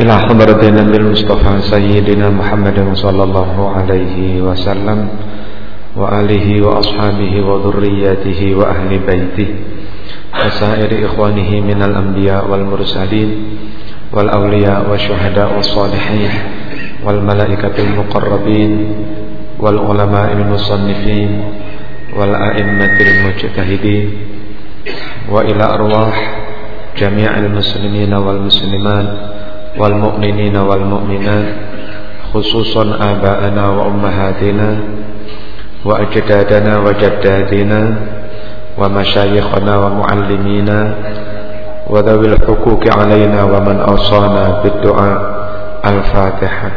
إلى حضرة النبي المصطفى سيدنا محمد صلى الله عليه وسلم وآله وأصحابه وذرياته وأهل بيته وسائر إخوانه من الأنبياء والمرسلين والأولياء والشهداء والصالحين والملائكة المقربين والعلماء المصنفين والأئمة المجتهدين وإلى أرواح جميع المسلمين والمسلمات والمؤمنين والمؤمنات خصوصا آباءنا وأمهاتنا وأجدادنا وجداتنا ومشايخنا ومعلمينا وذوي الحقوق علينا ومن أوصانا بالدعاء الفاتحة.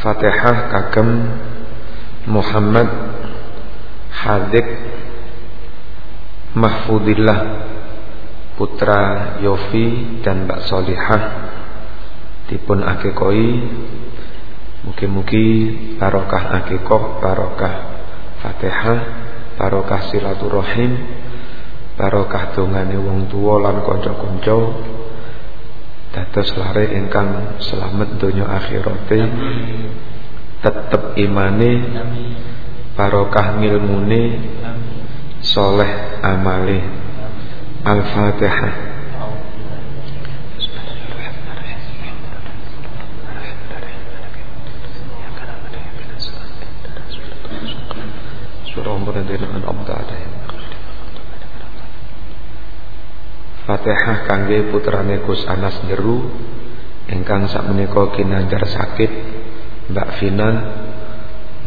Fatihah kagem Muhammad Hadik Mahfudillah Putra Yofi dan Mbak Solihah. Dipun akikoi Mugi-mugi barokah akikoh Barokah Fatihah Barokah silaturahim Barokah dongane wong tua lan konco-konco dados lare ingkang selamat donya akhirate. Tetep imane barokah ngilmune. Soleh amale al-fatihah. Surah Al-Muradina Fatihah kangge putrane Gus Anas Nyeru ingkang sakmenika kinandar sakit Mbak Vina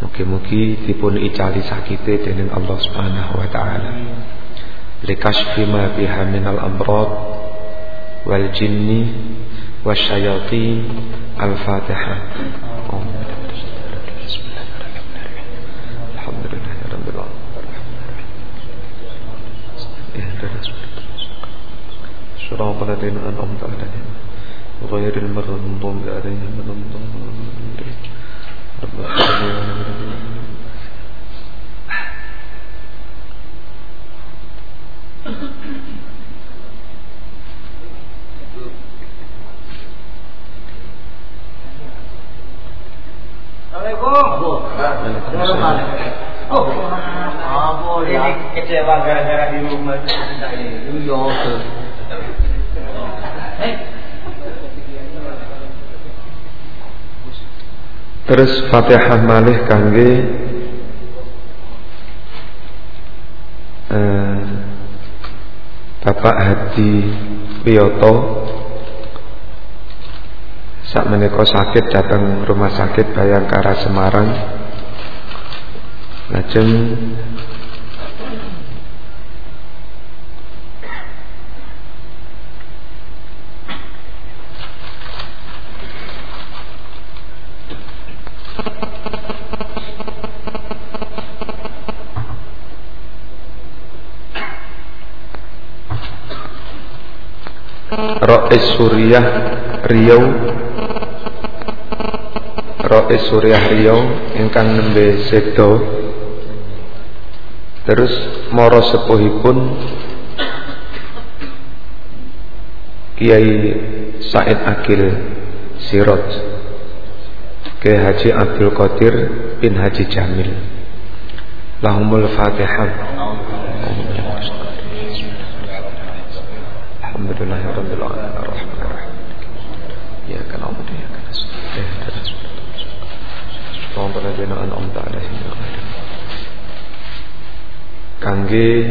mugi-mugi dipun icali sakite dening Allah Subhanahu wa taala. Likashfi ma biha minal amrad wal jinni wasyayatin al-fatihah صراط الذين أنعمت عليهم غير المغضوب عليهم ولا الضالين Assalamualaikum. Oh, apa ya? Ini kecewa gara-gara di rumah. Iya, Terus Fatihah malih kangge eh, Bapak Hadi Wiyoto saat menika sakit datang rumah sakit Bayangkara Semarang. Lajeng Suriah Riau. Rois Suriah Riau ingkang nembe sedo. Terus moro sepuhipun Kiai Said Akil Sirot ke Haji Abdul Qadir bin Haji Jamil. Lahumul Fatihah kangge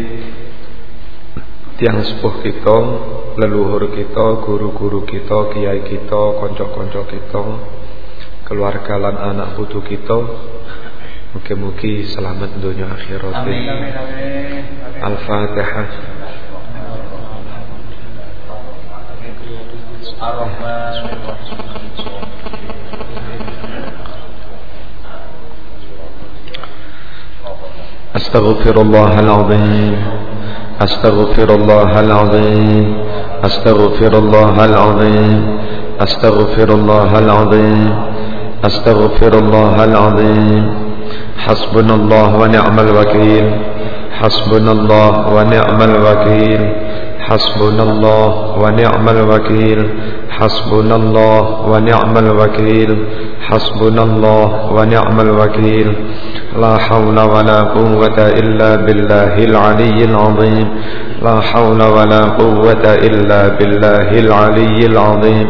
tiang sepuh kita leluhur kita guru-guru kita kiai kita konco-konco kita keluarga lan anak putu kita mugi-mugi selamat dunia akhirat. Al-Fatihah أستغفر الله العظيم. أستغفر الله العظيم. أستغفر الله العظيم. أستغفر الله العظيم. أستغفر الله العظيم. حسبنا الله ونعم الوكيل. حسبنا الله ونعم الوكيل. حسبنا الله ونعم الوكيل. حسبنا الله ونعم الوكيل. حسبنا الله ونعم الوكيل. لا حول ولا قوة إلا بالله العلي العظيم. لا حول ولا قوة إلا بالله العلي العظيم.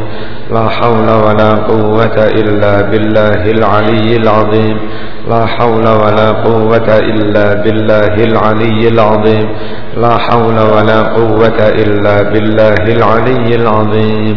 لا حول ولا قوة إلا بالله العلي العظيم. لا حول ولا قوة إلا بالله العلي العظيم. لا حول ولا قوة إلا بالله العلي العظيم.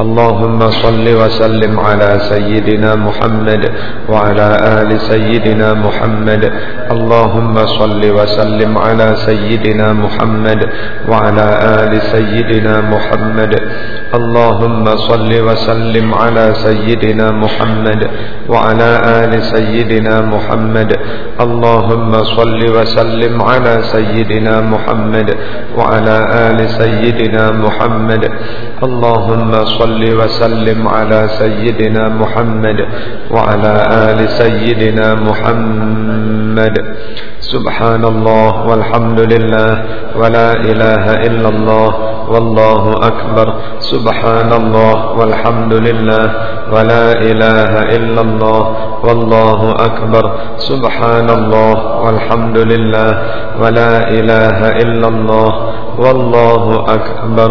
اللهم صل وسلم على سيدنا محمد وعلى آل سيدنا محمد. اللهم صل وسلم على سيدنا محمد وعلى آل سيدنا محمد. اللهم صل وسلم على سيدنا محمد وعلى آل سيدنا محمد. اللهم صل وسلم على سيدنا محمد وعلى آل سيدنا محمد. اللهم صل صل وسلم على سيدنا محمد وعلى آل سيدنا محمد. سبحان الله والحمد لله ولا إله إلا الله والله أكبر. سبحان الله والحمد لله ولا إله إلا الله والله أكبر. سبحان الله والحمد لله ولا إله إلا الله والله أكبر.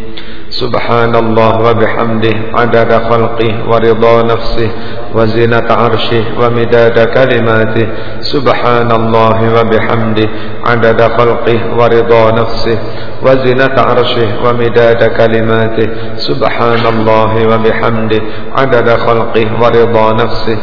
سبحان الله وبحمده عدد خلقه ورضا نفسه وزنة عرشه ومداد كلماته سبحان الله وبحمده عدد خلقه ورضا نفسه وزنة عرشه ومداد كلماته سبحان الله وبحمده عدد خلقه ورضا نفسه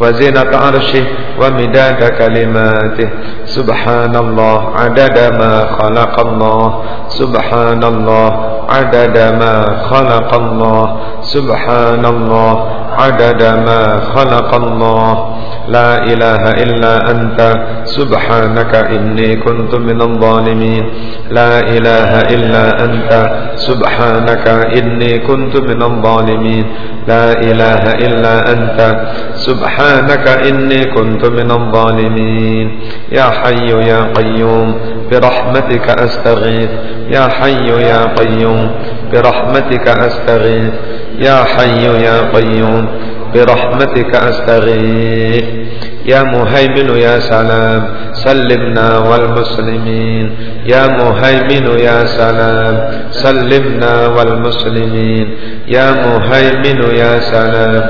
وزنة عرشه ومداد كلماته سبحان الله عدد ما خلق الله سبحان الله عدد ما خلق الله. سبحان الله عدد ما خلق الله. لا إله إلا أنت. سبحانك إني كنت من الظالمين. لا إله إلا أنت. سبحانك إني كنت من الظالمين. لا إله إلا أنت. سبحانك إني كنت من الظالمين. يا حي يا قيوم. برحمتك أستغيث. يا حي يا قيوم. برحمتك أستغيث. يا حي يا قيوم برحمتك أستغيث. يا مهيمن يا سلام سلمنا والمسلمين. يا مهيمن يا سلام سلمنا والمسلمين. يا مهيمن يا سلام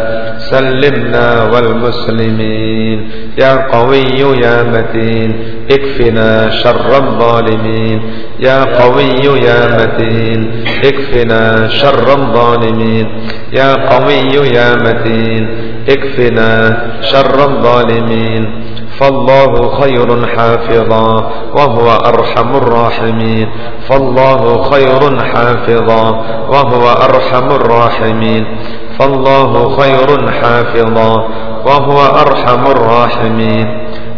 سلمنا والمسلمين. يا قوي يا متين اكفنا شر الظالمين. يا قوي يا متين اكفنا شر الظالمين. يا قوي يا متين اكفنا شر الظالمين. فالله خير حافظا وهو أرحم الراحمين. فالله خير حافظا وهو أرحم الراحمين. فالله خير حافظا وهو أرحم الراحمين.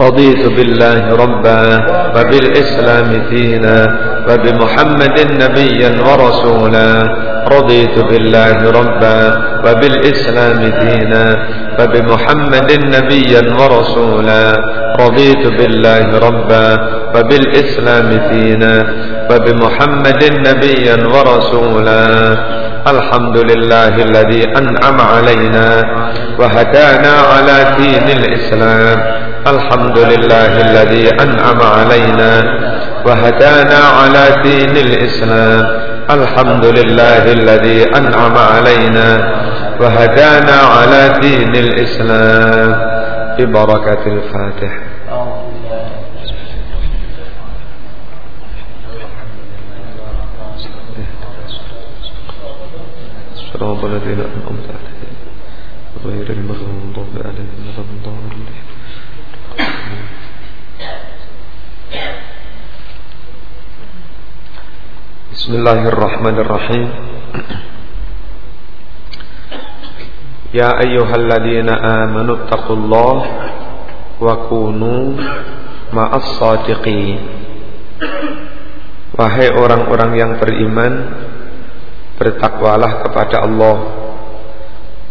رضيت بالله ربا وبالإسلام دينا وبمحمد نبيا ورسولا. رضيت بالله ربا وبالإسلام دينا وبمحمد نبيا ورسولا. رضيت بالله ربا وبالإسلام دينا وبمحمد نبيا ورسولا. الحمد لله الذي أنعم علينا وهدانا على دين الإسلام. الحمد لله الذي أنعم علينا وهدانا على دين الإسلام. الحمد لله الذي أنعم علينا وهدانا على دين الإسلام. ببركة الفاتح. صراط الذين أنعمت عليهم غير المغضوب عليهم ولا بسم الله الرحمن الرحيم يا أيها الذين آمنوا اتقوا الله وكونوا مع الصادقين Wahai orang-orang yang beriman Bertakwalah kepada Allah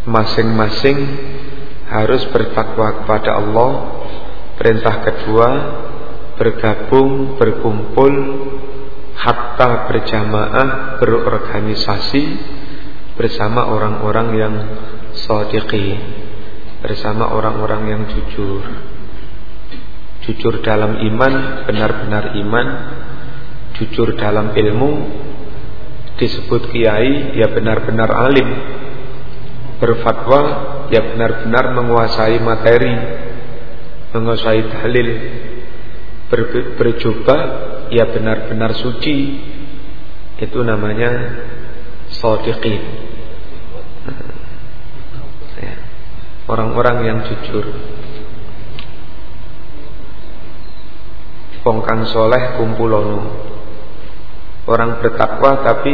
Masing-masing harus bertakwa kepada Allah Perintah kedua Bergabung, berkumpul Hatta berjamaah, berorganisasi Bersama orang-orang yang sadiqin Bersama orang-orang yang jujur. Jujur dalam iman, benar-benar iman. Jujur dalam ilmu disebut kiai ya benar-benar alim. Berfatwa ya benar-benar menguasai materi menguasai dalil. Ber, berjubah ya benar-benar suci. Itu namanya sadiqin ya, orang-orang yang jujur. Pongkang soleh kumpulono Orang bertakwa tapi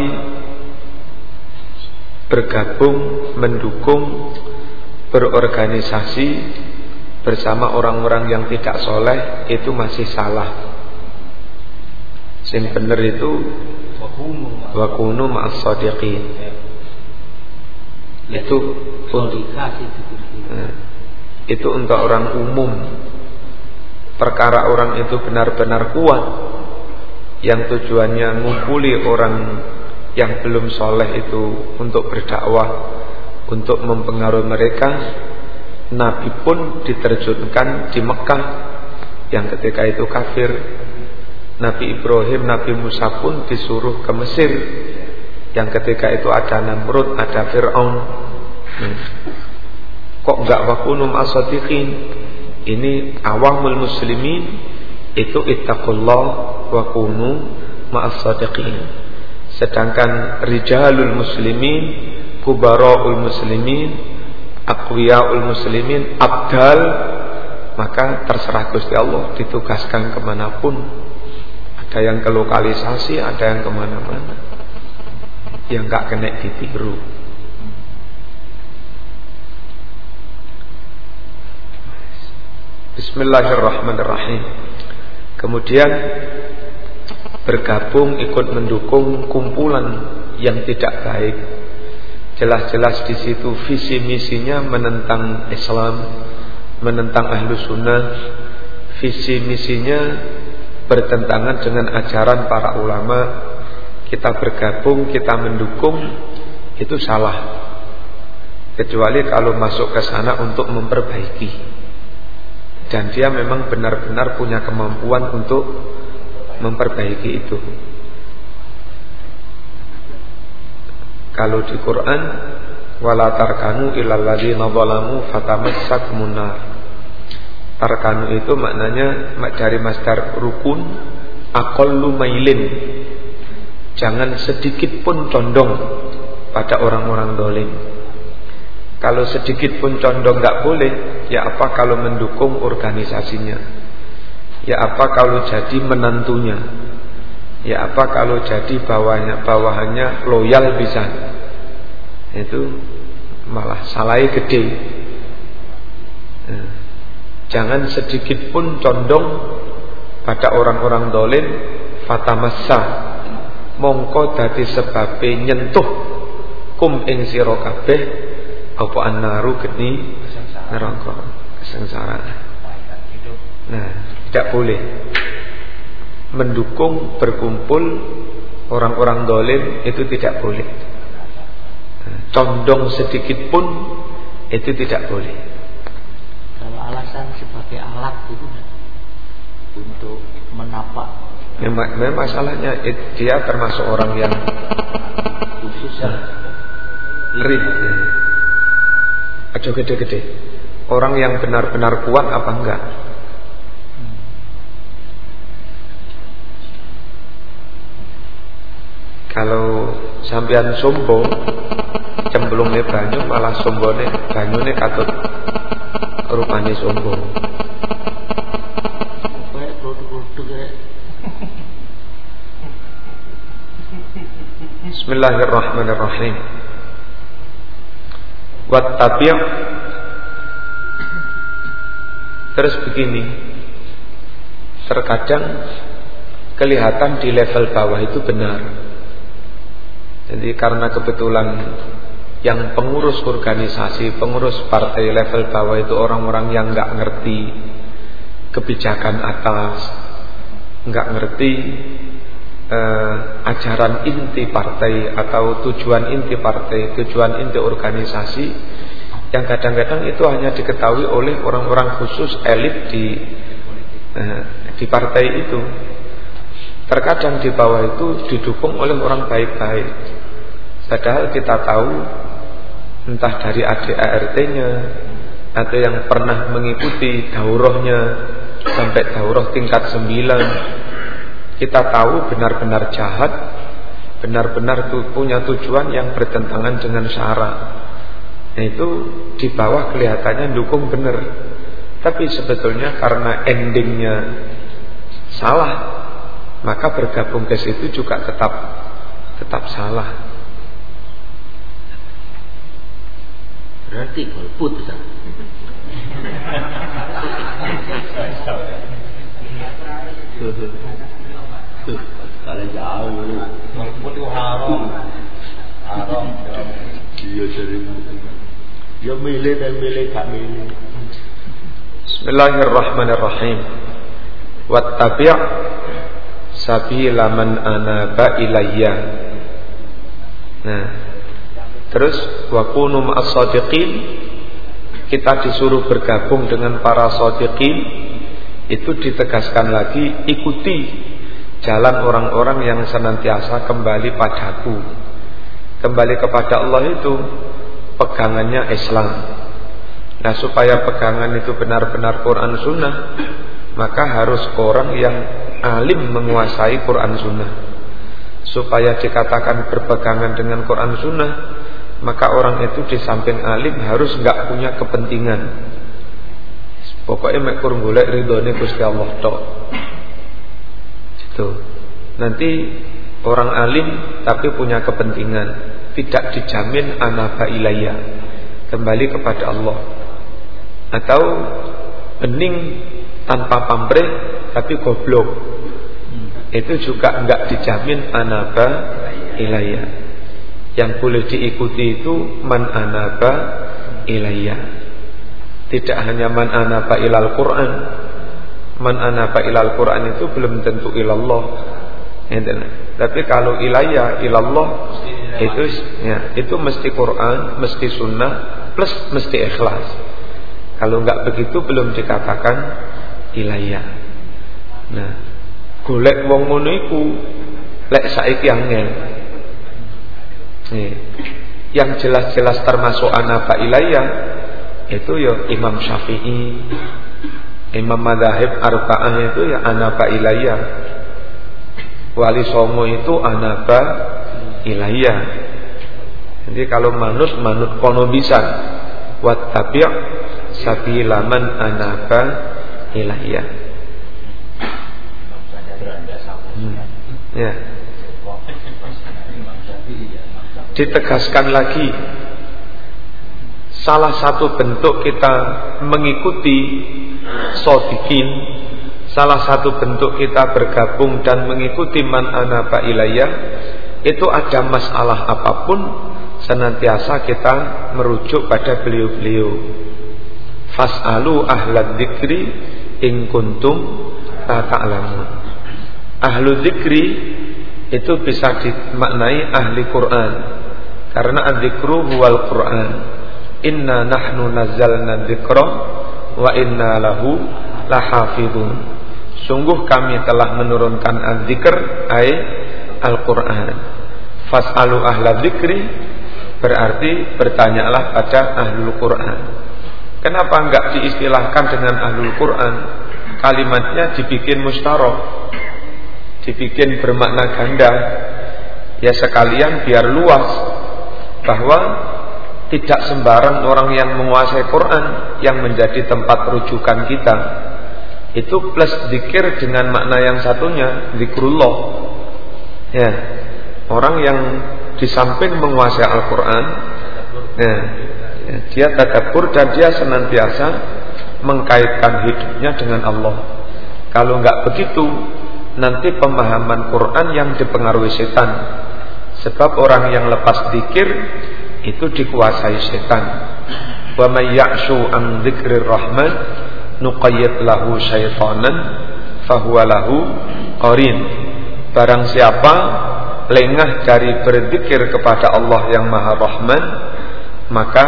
bergabung, mendukung, berorganisasi bersama orang-orang yang tidak soleh itu masih salah. Sing bener itu wakunu ma'as sadiqin. Itu untuk eh, itu untuk orang umum. Perkara orang itu benar-benar kuat yang tujuannya ngumpuli orang yang belum soleh itu untuk berdakwah, untuk mempengaruhi mereka. Nabi pun diterjunkan di Mekah yang ketika itu kafir. Nabi Ibrahim, Nabi Musa pun disuruh ke Mesir yang ketika itu ada Namrud, ada Fir'aun. Hmm. Kok enggak wakunum asadiqin? Ini awamul muslimin itu ittaqullah wa kunu. Sedangkan rijalul muslimin, kubaraul muslimin, aqwiyaul muslimin, abdal maka terserah Gusti Allah ditugaskan ke mana pun. Ada yang ke lokalisasi, ada yang ke mana-mana. Yang gak kena ditiru. Bismillahirrahmanirrahim. Kemudian bergabung ikut mendukung kumpulan yang tidak baik. Jelas-jelas di situ visi misinya menentang Islam, menentang ahlu sunnah. Visi misinya bertentangan dengan ajaran para ulama. Kita bergabung, kita mendukung, itu salah. Kecuali kalau masuk ke sana untuk memperbaiki dan dia memang benar-benar punya kemampuan untuk memperbaiki itu. Kalau di Quran wala tarkanu ilal ladzina zalamu fatamassakumun nar. Tarkanu itu maknanya dari masdar rukun aqallu mailin. Jangan sedikit pun condong pada orang-orang dolim. Kalau sedikit pun condong nggak boleh, ya apa kalau mendukung organisasinya? Ya apa kalau jadi menantunya? Ya apa kalau jadi bawahnya bawahannya loyal bisa? Itu malah salahnya gede. Jangan sedikit pun condong pada orang-orang dolim fatamassa mongko dadi sebabe nyentuh kum ing sira kabeh apa annaru geni neraka kesengsaraan. Nah, tidak boleh mendukung berkumpul orang-orang dolim itu tidak boleh. Nah, condong sedikit pun itu tidak boleh. Alasan sebagai alat itu untuk menapak Memang, memang masalahnya dia termasuk orang yang khusus ya. Rid. Aja gede-gede. Orang yang benar-benar kuat apa enggak? Kalau sampean sombong cemplungnya banyu malah sombone banyune katut rupane sombong. Bismillahirrahmanirrahim. Wattabi' Terus begini. Terkadang kelihatan di level bawah itu benar. Jadi karena kebetulan yang pengurus organisasi, pengurus partai level bawah itu orang-orang yang nggak ngerti kebijakan atas, nggak ngerti eh, ajaran inti partai atau tujuan inti partai, tujuan inti organisasi yang kadang-kadang itu hanya diketahui oleh orang-orang khusus elit di eh, di partai itu. Terkadang di bawah itu didukung oleh orang baik-baik. Padahal kita tahu entah dari ADART-nya atau yang pernah mengikuti daurahnya sampai daurah tingkat 9 kita tahu benar-benar jahat, benar-benar punya tujuan yang bertentangan dengan syarat. Nah, itu di bawah kelihatannya dukung benar. Tapi sebetulnya karena endingnya salah, maka bergabung ke situ juga tetap tetap salah. Berarti golput kalau jauh golput itu haram haram iya jadi ya milih dan milih gak milih. Bismillahirrahmanirrahim. Wattabi' sabila man anaba ilayya. Nah terus wa kunu ma'as kita disuruh bergabung dengan para sadiqin itu ditegaskan lagi ikuti jalan orang-orang yang senantiasa kembali padaku. Kembali kepada Allah itu pegangannya Islam. Nah supaya pegangan itu benar-benar Quran Sunnah Maka harus orang yang alim menguasai Quran Sunnah Supaya dikatakan berpegangan dengan Quran Sunnah Maka orang itu di samping alim harus nggak punya kepentingan Pokoknya mekur golek ridhonya Gusti Allah tok Tuh. Nanti orang alim tapi punya kepentingan, tidak dijamin anaba ilayah. Kembali kepada Allah. Atau bening tanpa pamrih tapi goblok. Itu juga enggak dijamin anaba ilayah. Yang boleh diikuti itu man anaba ilayah. Tidak hanya man anaba ilal Quran, man anaba ilal Quran itu belum tentu ilallah. Tapi kalau ilayah ilallah itu ya, itu mesti Quran, mesti sunnah plus mesti ikhlas. Kalau enggak begitu belum dikatakan ilayah. Nah, golek wong ngono iku lek saiki angel. Yang jelas-jelas termasuk anaba ilayah itu ya Imam Syafi'i, Imam madhahib arba'ah itu ya anaba ilayah. Wali songo itu anaba ilayah. Jadi kalau manut manut kono bisa. Wattabi' sabilaman anaba ilayah. Hmm. Ya Ditegaskan lagi Salah satu bentuk kita mengikuti sodikin Salah satu bentuk kita bergabung dan mengikuti man anaba ilayah Itu ada masalah apa pun Senantiasa kita merujuk pada beliau-beliau. Fas'alu ahlad dikri In kuntum ta'alamun Ahlu dikri itu bisa dimaknai ahli Quran Karena adzikru huwal Quran. Inna nahnu nazzalna dzikra wa inna lahu lahafidun. Sungguh kami telah menurunkan al-zikr ay Al-Quran. Fas'alu ahla zikri Berarti bertanyalah pada ahlul Quran. Kenapa enggak diistilahkan dengan ahlul Quran? Kalimatnya dibikin mustarok Dibikin bermakna ganda. Ya sekalian biar luas Bahwa tidak sembarang orang yang menguasai Quran Yang menjadi tempat rujukan kita Itu plus zikir dengan makna yang satunya Zikrullah. Ya. Orang yang di samping menguasai Al-Quran ya, ya, Dia tadabbur dan dia senantiasa Mengkaitkan hidupnya dengan Allah. Kalau enggak begitu Nanti pemahaman Quran yang dipengaruhi setan Sebab orang yang lepas dikir Itu dikuasai setan Wa may ya'shu an dzikrir rahman nuqayyid lahu syaitanan fahuwa lahu qarin Barang siapa lengah dari berzikir kepada Allah yang Maha Rahman, maka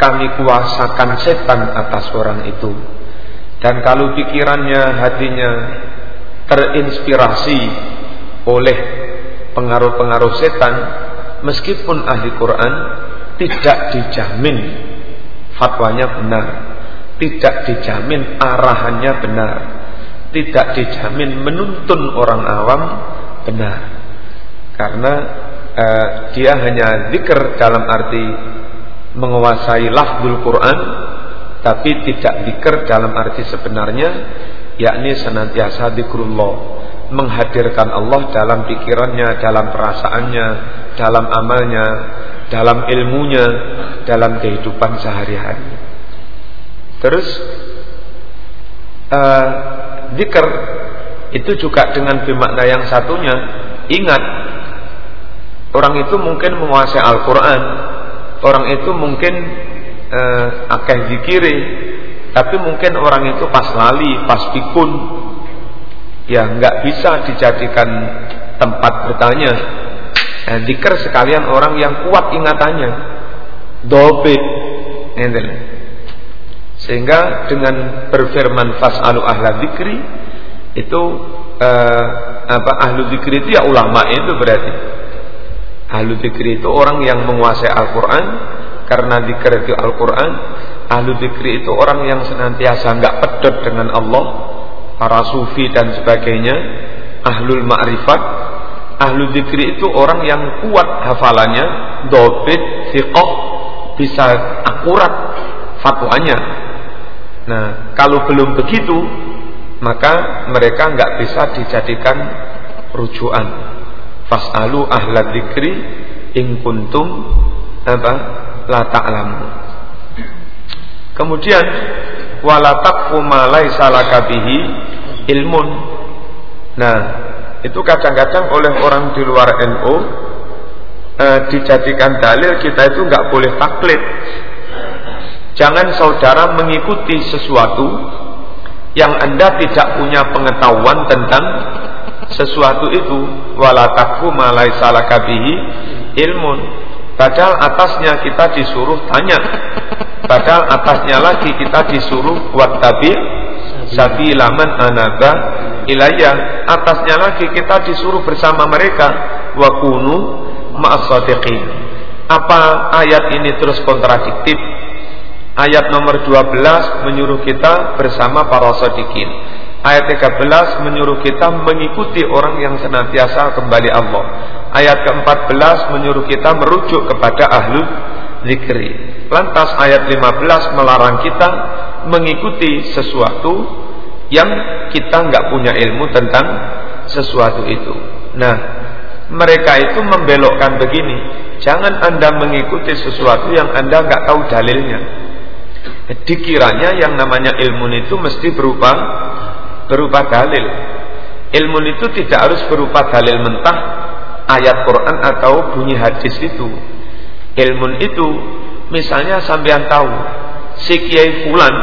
kami kuasakan setan atas orang itu. Dan kalau pikirannya, hatinya terinspirasi oleh pengaruh-pengaruh setan, meskipun ahli Quran, tidak dijamin fatwanya benar, tidak dijamin arahannya benar, tidak dijamin menuntun orang awam benar. Karena uh, dia hanya zikr dalam arti menguasai lafzul Quran tapi tidak zikr dalam arti sebenarnya yakni senantiasa zikrullah menghadirkan Allah dalam pikirannya, dalam perasaannya, dalam amalnya, dalam ilmunya, dalam kehidupan sehari-hari. Terus uh, itu juga dengan bermakna yang satunya ingat Orang itu mungkin menguasai Al-Quran Orang itu mungkin eh, akeh zikiri Tapi mungkin orang itu pas lali, pas pikun Ya nggak bisa dijadikan tempat bertanya. Eh, Dikir sekalian orang yang kuat ingatannya. Dobe. Sehingga dengan berfirman Fas'alu ahla zikri Itu eh, apa ahlu zikri itu ya ulama itu berarti. Ahlu dikri itu orang yang menguasai Al-Quran Karena dikri itu Al-Quran Ahlu dikri itu orang yang senantiasa nggak pedot dengan Allah Para sufi dan sebagainya Ahlul ma'rifat Ahlu dikri itu orang yang kuat hafalannya Dobit, fiqh Bisa akurat fatwanya Nah kalau belum begitu Maka mereka nggak bisa dijadikan rujukan Fas'alu ahla dzikri in kuntum apa? La ta'lamu. Kemudian wala taqfu ma laisa ilmun. Nah, itu kadang-kadang oleh orang di luar NU eh, dijadikan dalil kita itu nggak boleh taklid. Jangan saudara mengikuti sesuatu yang Anda tidak punya pengetahuan tentang sesuatu itu wala takfu ma laisa ilmun padahal atasnya kita disuruh tanya padahal atasnya lagi kita disuruh wattabi sabila man anaba ilayya. Atasnya lagi kita disuruh bersama mereka. Wa kunu apa ayat ini terus kontradiktif? Ayat nomor 12 menyuruh kita bersama para sadiqin Ayat 13 menyuruh kita mengikuti orang yang senantiasa kembali Allah. Ayat ke-14 menyuruh kita merujuk kepada ahlu zikri. Lantas ayat 15 melarang kita mengikuti sesuatu yang kita nggak punya ilmu tentang sesuatu itu. Nah, mereka itu membelokkan begini. Jangan anda mengikuti sesuatu yang anda nggak tahu dalilnya. Dikiranya yang namanya ilmu itu mesti berupa berupa dalil. Ilmu itu tidak harus berupa dalil mentah ayat Quran atau bunyi hadis itu. Ilmu itu misalnya sampean tahu si Kiai Fulan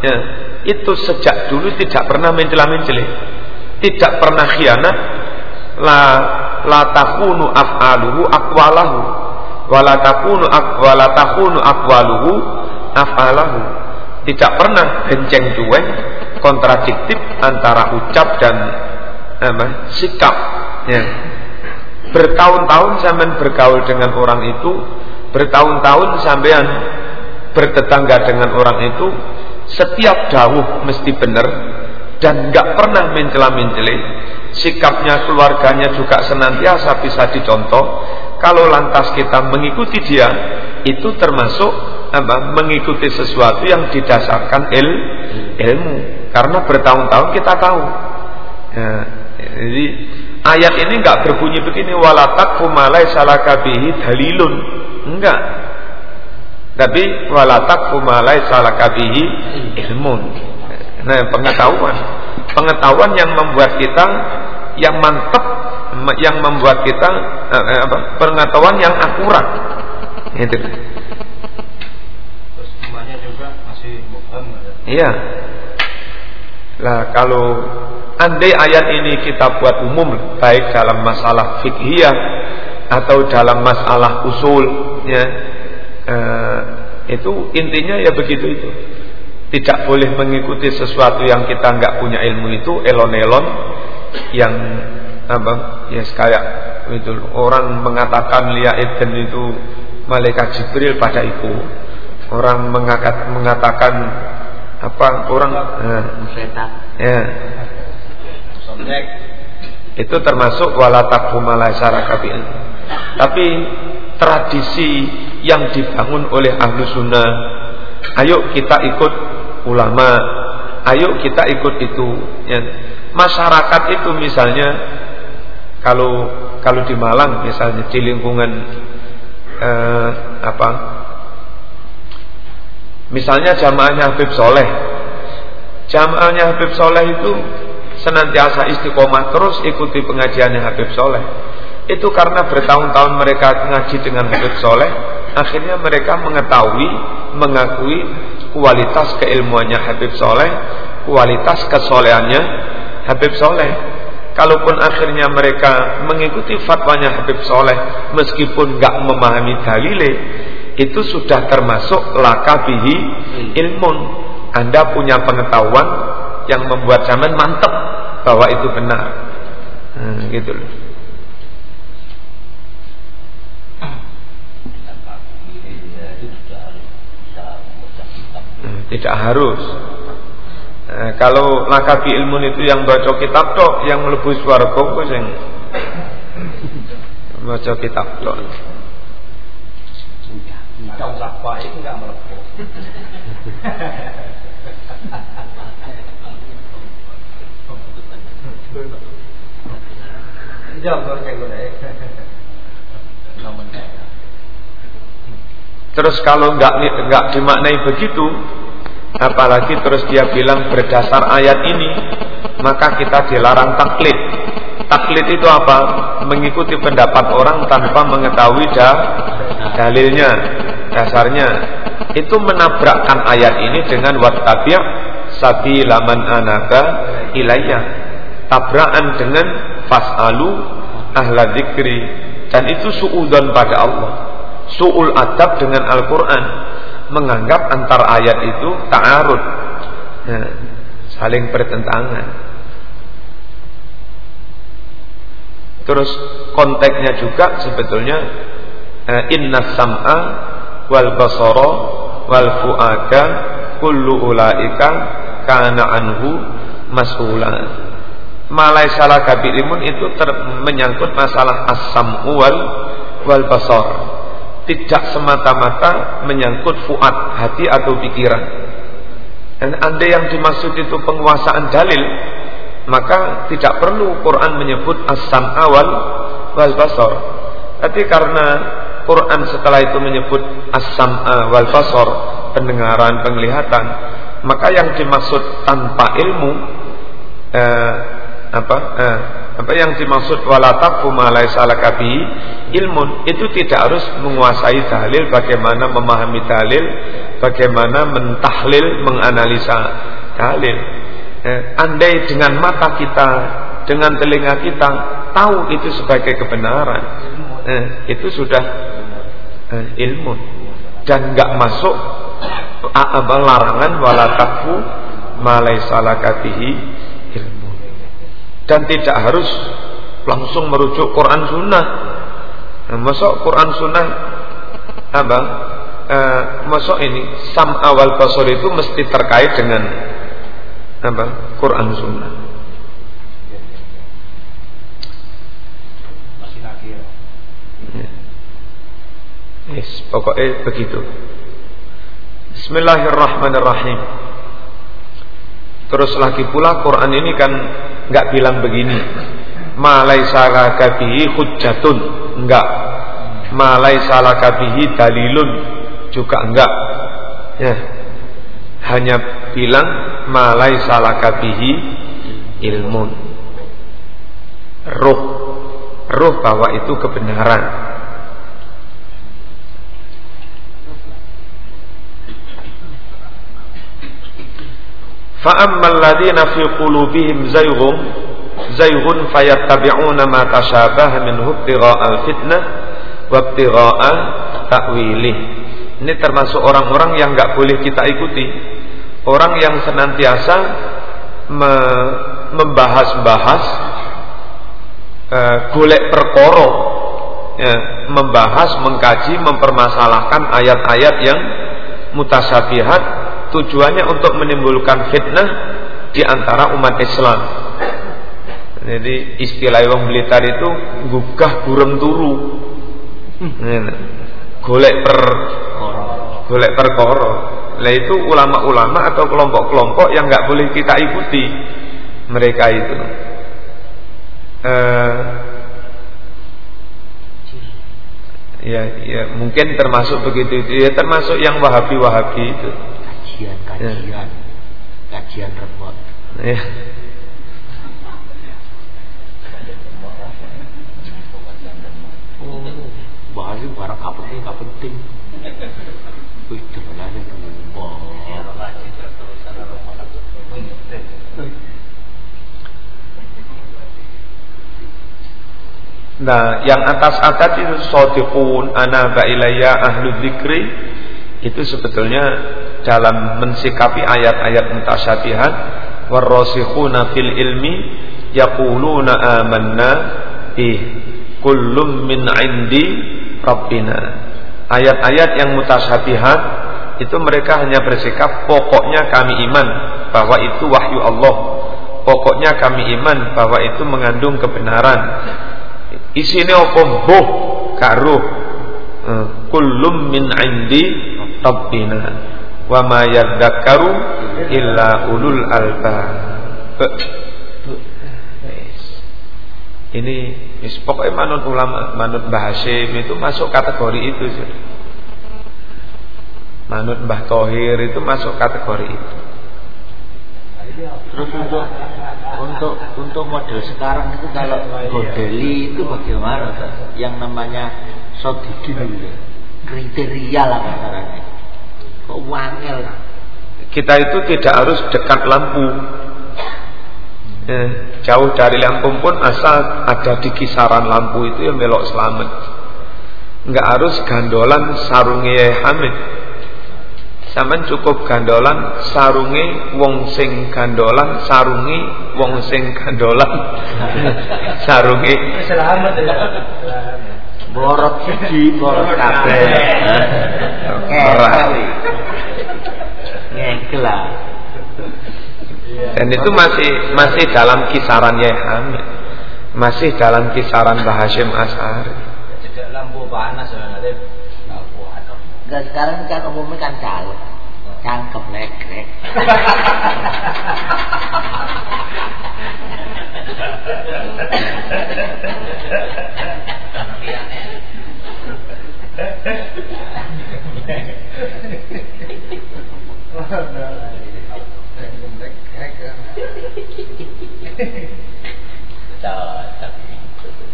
ya, itu sejak dulu tidak pernah mencela-mencela, tidak pernah khianat, la la takunu af'aluhu aqwalahu wa la takunu aqwaluhu af'alahu Tidak pernah benceng cueng kontradiktif antara ucap dan apa, sikap. Ya. Bertahun-tahun sampean bergaul dengan orang itu, bertahun-tahun sampean bertetangga dengan orang itu, setiap dawuh mesti benar dan nggak pernah mencela-mencela. Sikapnya keluarganya juga senantiasa bisa dicontoh. Kalau lantas kita mengikuti dia, itu termasuk apa? Mengikuti sesuatu yang didasarkan il, ilmu. Karena bertahun-tahun kita tahu. Ya, jadi ayat ini nggak berbunyi begini walatak fumalai salakabihi dalilun. Enggak. Tapi walatak fumalai salakabihi ilmun. Nah, pengetahuan. Pengetahuan yang membuat kita yang mantap yang membuat kita eh, apa? pengetahuan yang akurat. Terus semuanya juga masih bohong. Iya. Lah kalau andai ayat ini kita buat umum baik dalam masalah fikhiyah atau dalam masalah usul ya eh, itu intinya ya begitu itu. Tidak boleh mengikuti sesuatu yang kita nggak punya ilmu itu elon-elon yang apa ya kayak itu orang mengatakan Eden itu malaikat Jibril pada itu orang mengakat, mengatakan apa orang nah, ya. Itu termasuk walataku malasyarakabil tapi tradisi yang dibangun oleh ahlu sunnah ayo kita ikut ulama ayo kita ikut itu ya. masyarakat itu misalnya kalau kalau di Malang misalnya di lingkungan eh, apa misalnya jamaahnya Habib Soleh. Jamaahnya Habib Soleh itu senantiasa istiqomah terus ikuti pengajiannya Habib Soleh. Itu karena bertahun-tahun mereka ngaji dengan Habib Soleh akhirnya mereka mengetahui mengakui kualitas keilmuannya Habib Soleh kualitas kesolehannya Habib Soleh. Kalaupun akhirnya mereka mengikuti fatwanya Habib Soleh meskipun nggak memahami dalile, itu sudah termasuk lakabihi ilmun. Anda punya pengetahuan yang membuat zaman mantep bahwa itu benar. Hmm, gitu loh. Hmm, tidak harus. Eh, kalau lakabi ilmu itu yang baca kitab tok, yang mlebu swarga sing baca kitab tok. Lakwa itu enggak melepuh. Terus kalau enggak enggak dimaknai begitu, Apalagi terus dia bilang berdasar ayat ini Maka kita dilarang taklid Taklid itu apa? Mengikuti pendapat orang tanpa mengetahui dah, dalilnya Dasarnya Itu menabrakkan ayat ini dengan Wattabi' sabi laman anaka ilayah Tabrakan dengan Fas'alu ahla dzikri. Dan itu su'udon pada Allah. Su'ul adab dengan Al-Quran. Menganggap antar ayat itu ta'arud. Ya, saling bertentangan. Terus konteksnya juga sebetulnya eh, inna sam'a wal basara wal fu'ada kullu ulaika kana anhu mas'ula malai salah kabirimun itu ter, menyangkut masalah as-sam'u wal wal basar tidak semata-mata menyangkut fuad hati atau pikiran. Dan anda yang dimaksud itu penguasaan dalil, maka tidak perlu Quran menyebut asam awal wal basar. Tapi karena Quran setelah itu menyebut asam wal basar, pendengaran, penglihatan, maka yang dimaksud tanpa ilmu eh, apa eh, apa yang dimaksud walataku malai salakabi ilmun itu tidak harus menguasai dalil bagaimana memahami dalil bagaimana mentahlil menganalisa dalil. Eh, andai dengan mata kita dengan telinga kita tahu itu sebagai kebenaran eh, itu sudah eh, ilmu. Dan nggak masuk apa larangan wala takfu malai salakatihi ilmu. Dan tidak harus langsung merujuk Quran Sunnah. Nah, masuk Quran Sunnah apa eh, masuk ini sam awal basur itu mesti terkait dengan apa Quran Sunnah Yes, pokoknya begitu. Bismillahirrahmanirrahim. Terus lagi pula Quran ini kan nggak bilang begini. Malai salah kabihi hujjatun. Enggak. Malai salah kabihi dalilun. Juga enggak. Ya. Hanya bilang malai salah kabihi ilmun. Ruh. Ruh bahwa itu kebenaran. Fa'ammal ladina fi qulubihim zayghum zayghun fayattabi'una ma tashabaha minhu ibtigha'al fitnah wa ibtigha'a. Ini termasuk orang-orang yang enggak boleh kita ikuti. Orang yang senantiasa me membahas-bahas uh, golek perkoro ya, membahas, mengkaji, mempermasalahkan ayat-ayat yang mutasyabihat tujuannya untuk menimbulkan fitnah di antara umat Islam. Jadi istilah wong Blitar itu gugah burem turu. Golek per golek perkara. Lah itu ulama-ulama atau kelompok-kelompok yang nggak boleh kita ikuti mereka itu. Uh, ya, ya mungkin termasuk begitu itu ya termasuk yang wahabi-wahabi itu kajian-kajian ya. kajian repot ya. oh bahas itu barang apa penting apa penting wih jalannya Nah, yang atas-atas itu sodiqun ana ilayya ahlu dzikri itu sebetulnya dalam mensikapi ayat-ayat mutasyabihat warasikhuna fil ilmi yaquluna amanna ih kullum min indi rabbina. Ayat-ayat yang mutasyabihat itu mereka hanya bersikap pokoknya kami iman bahwa itu wahyu Allah. Pokoknya kami iman bahwa itu mengandung kebenaran. Isinya apa? Boh karuh eh, kullum min indi rabbina wa ma yadzakkaru illa ulul albab. Ini is, pokoknya manut ulama, manut Mbah Hashim itu masuk kategori itu. Manut Mbah Tohir itu masuk kategori itu. Terus untuk untuk untuk model sekarang itu kalau modeli itu bagaimana? Yang namanya sodikin kriteria lah kasarnya. Kita itu tidak harus dekat lampu. Eh, jauh dari lampu pun asal ada di kisaran lampu itu yang belok selamat. Enggak harus gandolan sarungnya Hamid. Sampai cukup gandolan sarungi wong sing gandolan sarungi wong sing gandolan sarungi selamat ya Borot siji, borot kabeh. Ngekel Dan itu masih masih dalam kisaran Hamid. Masih dalam kisaran Mbah Hashim As'ari. Tidak lampu panas ya Enggak sekarang kan umumnya kan calon. Cangkep lekrek.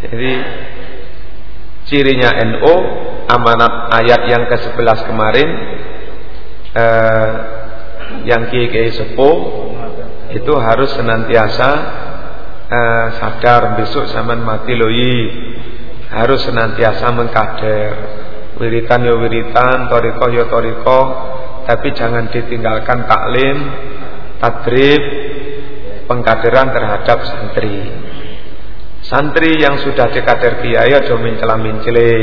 Jadi cirinya NO amanat ayat yang ke-11 kemarin eh, yang kiai sepuh itu harus senantiasa eh, sadar besok zaman mati loi harus senantiasa mengkader wiritan ya wiritan toriko ya toriko tapi jangan ditinggalkan taklim, tadrib, pengkaderan terhadap santri. Santri yang sudah dikader kiai aja mencela mencele.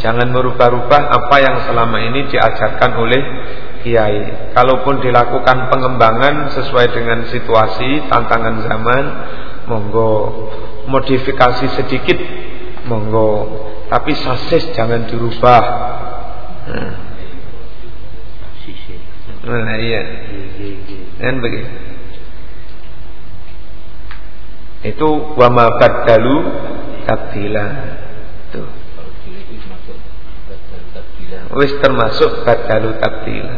Jangan merubah-rubah apa yang selama ini diajarkan oleh kiai. Kalaupun dilakukan pengembangan sesuai dengan situasi, tantangan zaman, monggo modifikasi sedikit, monggo. Tapi sasis jangan dirubah. Nah, nah iya. Kan begitu. Itu wama badalu tabdila. Tuh. Wis termasuk badalu tabdila.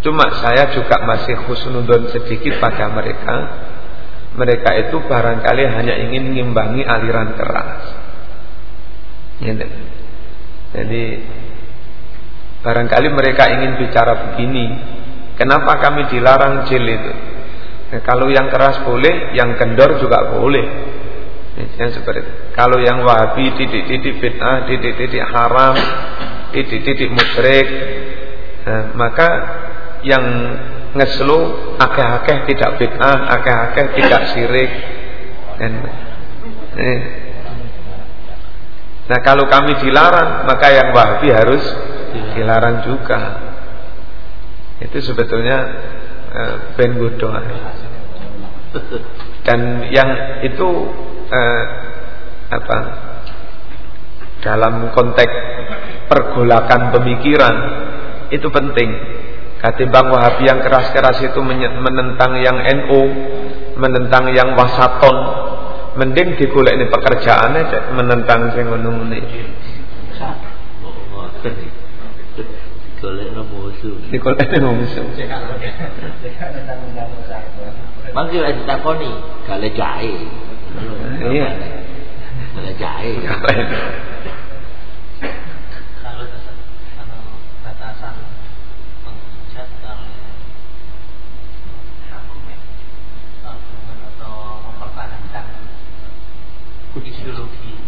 Cuma saya juga masih khusnudon sedikit pada mereka. Mereka itu barangkali hanya ingin mengimbangi aliran keras. Gitu. Jadi barangkali mereka ingin bicara begini. Kenapa kami dilarang jil itu? Nah, kalau yang keras boleh, yang kendor juga boleh. Yang seperti itu. Kalau yang wahabi titik-titik fitnah, titik-titik haram, titik-titik musyrik, nah, maka yang ngeslu akeh-akeh tidak fitnah, akeh-akeh tidak syirik. Dan, eh. Nah kalau kami dilarang, maka yang wahabi harus dilarang juga. Itu sebetulnya eh, ben bodoh. Dan yang itu eh, apa dalam konteks pergolakan pemikiran itu penting. Katimbang Wahabi yang keras-keras itu menentang yang NU, menentang yang wasaton, mending digolek ini pekerjaan aja menentang sing ngono ngene. Digolek no musuh. Digolek no musuh. Mangke lek ditakoni, gale jahe. Iya. Gale jahe. Kalau kalau batasan penghujat kalau argumen argumen atau mempertahankan ideologi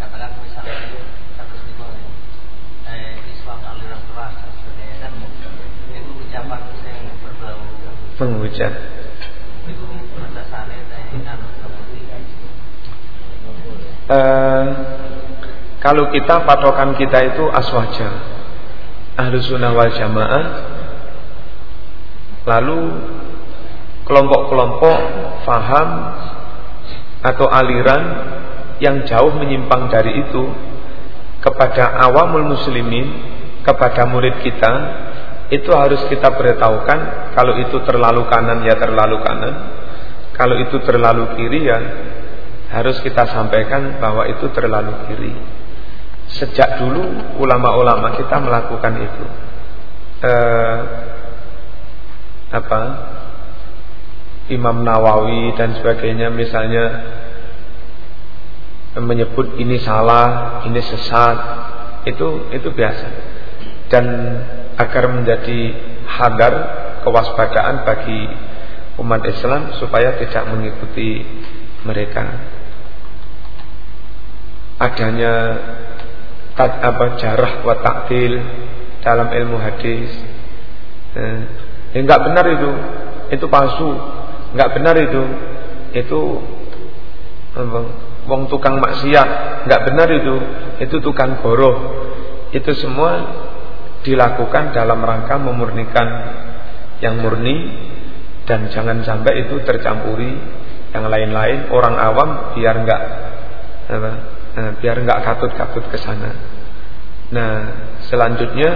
katakan misalnya kasus itu eh, Islam aliran keras dan sebagainya kan itu ucapan yang berbau Penghujat. kemudian Eh, kalau kita patokan kita itu aswaja ahlu sunnah wal jamaah lalu kelompok-kelompok faham atau aliran yang jauh menyimpang dari itu kepada awamul muslimin kepada murid kita itu harus kita beritahukan kalau itu terlalu kanan ya terlalu kanan kalau itu terlalu kiri ya harus kita sampaikan bahwa itu terlalu kiri. Sejak dulu ulama-ulama kita melakukan itu. Eh, apa? Imam Nawawi dan sebagainya misalnya menyebut ini salah, ini sesat, itu itu biasa. Dan agar menjadi hadar kewaspadaan bagi umat Islam supaya tidak mengikuti mereka adanya tat, apa jarah wa taktil dalam ilmu hadis. Eh, ya enggak benar itu. Itu palsu. Enggak benar itu. Itu wong tukang maksiat, enggak benar itu. Itu tukang goroh. Itu semua dilakukan dalam rangka memurnikan yang murni dan jangan sampai itu tercampuri yang lain-lain orang awam biar enggak apa, Nah, biar nggak katut-katut ke sana. Nah, selanjutnya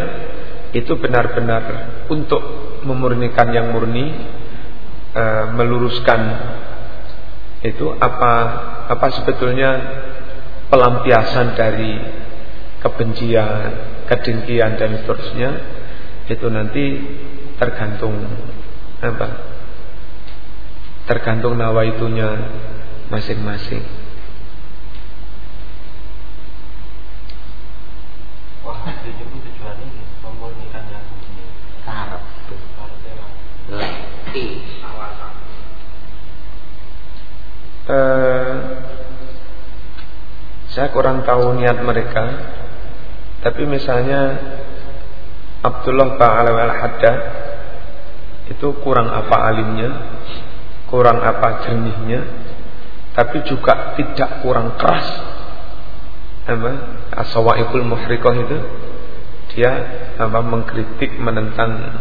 itu benar-benar untuk memurnikan yang murni, e, meluruskan itu apa apa sebetulnya pelampiasan dari kebencian, kedengkian dan seterusnya itu nanti tergantung apa? Tergantung nawaitunya masing-masing. Itu tujuannya ini memurnikan yang ini. Karep. Leki. Awasan. Eh, saya kurang tahu niat mereka, tapi misalnya Abdullah Ba'ala al-Haddad itu kurang apa alimnya, kurang apa jernihnya, tapi juga tidak kurang keras. Apa? As-Sawa'iqul Muhriqah itu dia apa mengkritik menentang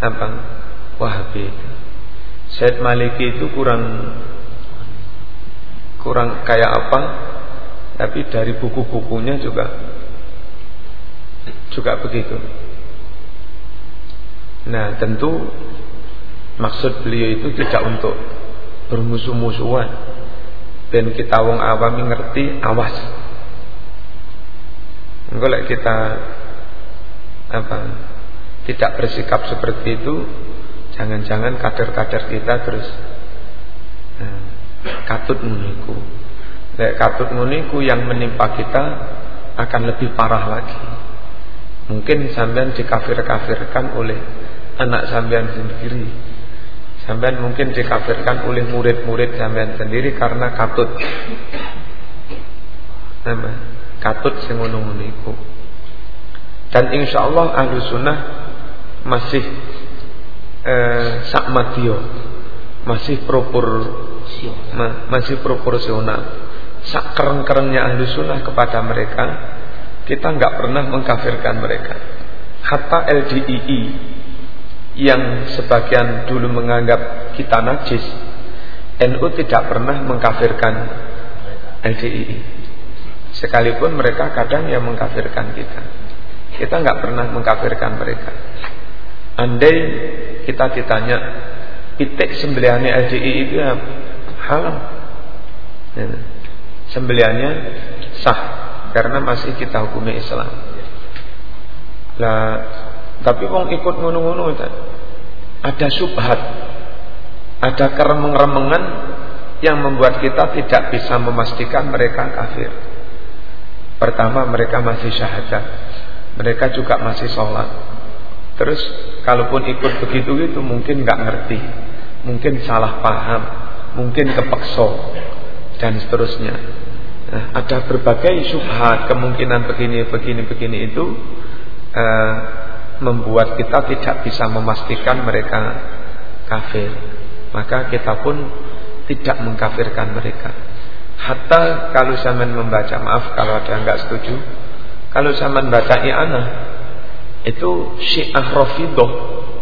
apa Wahabi Syed Maliki itu kurang kurang kayak apa tapi dari buku-bukunya juga juga begitu. Nah tentu maksud beliau itu tidak untuk bermusuh-musuhan. Dan kita wong awam ngerti awas. Enggak kita apa tidak bersikap seperti itu jangan-jangan kader-kader kita terus nah, katut muniku Lek katut muniku yang menimpa kita akan lebih parah lagi mungkin sampean dikafir-kafirkan oleh anak sampean sendiri. Sampean mungkin dikafirkan oleh murid-murid sampean sendiri karena katut. Nama katut sing ngono dan insya Allah ahlu sunnah masih eh, sakmatio, masih propor, ma, masih proporsional. Sak keren-kerennya ahlu sunnah kepada mereka, kita nggak pernah mengkafirkan mereka. Hatta LDII yang sebagian dulu menganggap kita najis, NU tidak pernah mengkafirkan LDII. Sekalipun mereka kadang yang mengkafirkan kita. Kita nggak pernah mengkafirkan mereka. Andai kita ditanya itik sembelihannya LDI itu halal. Ya. Sembelihannya sah karena masih kita hukumi Islam. Lah, tapi wong ikut ngono-ngono ada subhat, ada keremeng-remengan yang membuat kita tidak bisa memastikan mereka kafir. Pertama mereka masih syahadat mereka juga masih sholat. Terus kalaupun ikut begitu itu mungkin nggak ngerti, mungkin salah paham, mungkin kepekso dan seterusnya. Nah, ada berbagai subhat kemungkinan begini begini begini itu uh, membuat kita tidak bisa memastikan mereka kafir. Maka kita pun tidak mengkafirkan mereka. Hatta kalau saya membaca maaf kalau ada yang nggak setuju, kalau zaman baca i'anah itu Syiah Rafidah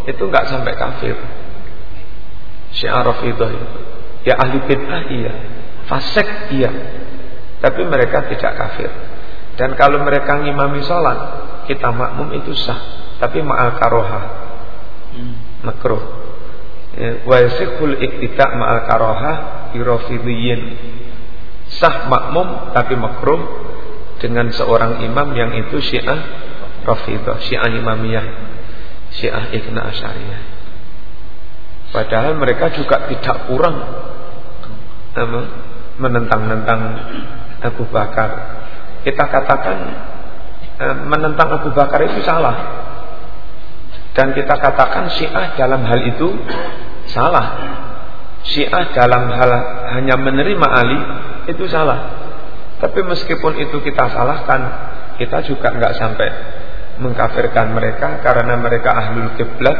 itu nggak sampai kafir. Syiah Rafidah itu ya ahli bid'ah iya, fasik iya. Tapi mereka tidak kafir. Dan kalau mereka ngimami sholat, kita makmum itu sah. Tapi ma'al karoha. Hmm. Makruh. Ya, wa yasikul iktidak ma'al karoha Sah makmum tapi makruh dengan seorang imam yang itu Syiah Rafidah, Syiah Imamiyah, Syiah Ibn Asyariyah. Padahal mereka juga tidak kurang menentang-nentang Abu Bakar. Kita katakan eh, menentang Abu Bakar itu salah. Dan kita katakan Syiah dalam hal itu salah. Syiah dalam hal hanya menerima Ali itu salah. Tapi meskipun itu kita salahkan, kita juga nggak sampai mengkafirkan mereka karena mereka ahlul kiblat,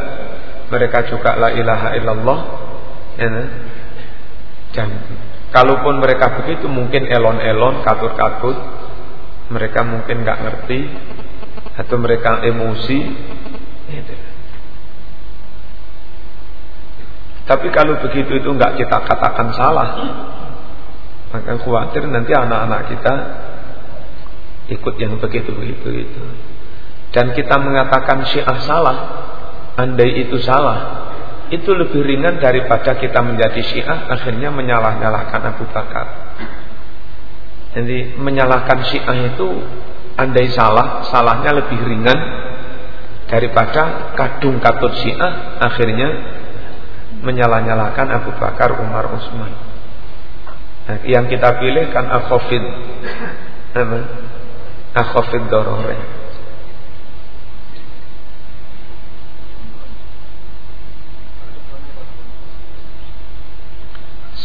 mereka juga la ilaha illallah. Ya, kan? dan kalaupun mereka begitu mungkin elon-elon, katut-katut, mereka mungkin nggak ngerti atau mereka emosi. Gitu. Tapi kalau begitu itu nggak kita katakan salah, maka khawatir nanti anak-anak kita ikut yang begitu-begitu itu. Dan kita mengatakan syiah salah, andai itu salah, itu lebih ringan daripada kita menjadi syiah akhirnya menyalah-nyalahkan Abu Bakar. Jadi menyalahkan syiah itu andai salah, salahnya lebih ringan daripada kadung katut syiah akhirnya menyalah-nyalahkan Abu Bakar, Umar, Utsman. Nah, yang kita pilih kan akhofid? Akhofid dorore.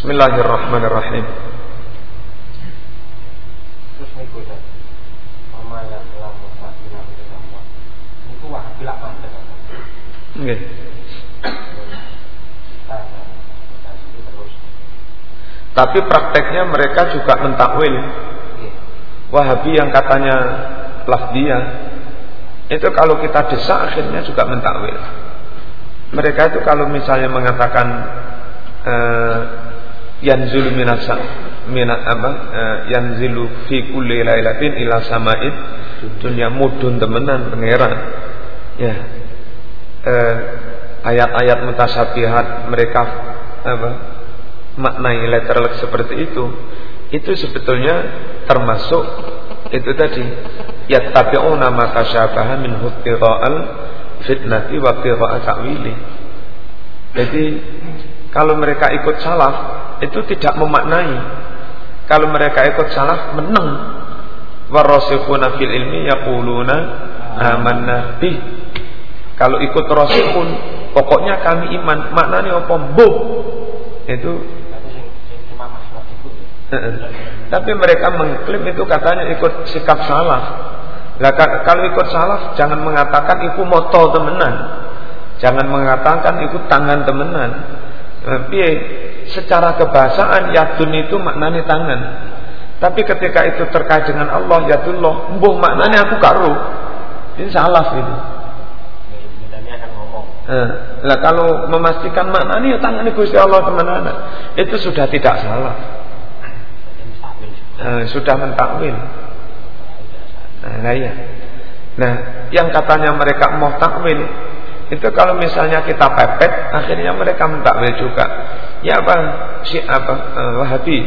Bismillahirrahmanirrahim. Tapi prakteknya mereka juga mentakwil. Wahabi yang katanya lafdiyah itu kalau kita desak akhirnya juga mentakwil. Mereka itu kalau misalnya mengatakan uh, yanzulu minasa minat apa uh, yanzilu fi kulli lailatin ila sama'id dunia mudun temenan pangeran. Ya. Uh, ayat-ayat mutasabihat mereka apa maknai letterlek seperti itu. Itu sebetulnya termasuk itu tadi. Yattabi'una ma tasyabaha min huttira'al fitnati wa qira'a jadi kalau mereka ikut salaf itu tidak memaknai. Kalau mereka ikut salaf menang. Warasikhuna fil ilmi yaquluna amanna kalau ikut rasikhun pokoknya kami iman. Maknanya apa? Bu itu tapi mereka mengklaim itu katanya ikut sikap salaf. Lah kalau ikut salaf jangan mengatakan ikut moto temenan. Jangan mengatakan ikut tangan temenan. Tapi secara kebahasaan yadun itu maknanya tangan. Tapi ketika itu terkait dengan Allah yadullah, mbuh maknanya aku karo. Ini salaf itu. Eh, lah kalau memastikan maknanya ya tangan Gusti Allah teman-teman, itu sudah tidak salah uh, sudah mentakwil. Nah, iya. Nah, yang katanya mereka mau takwil itu kalau misalnya kita pepet, akhirnya mereka mentakwil juga. Ya apa si apa uh, Wahabi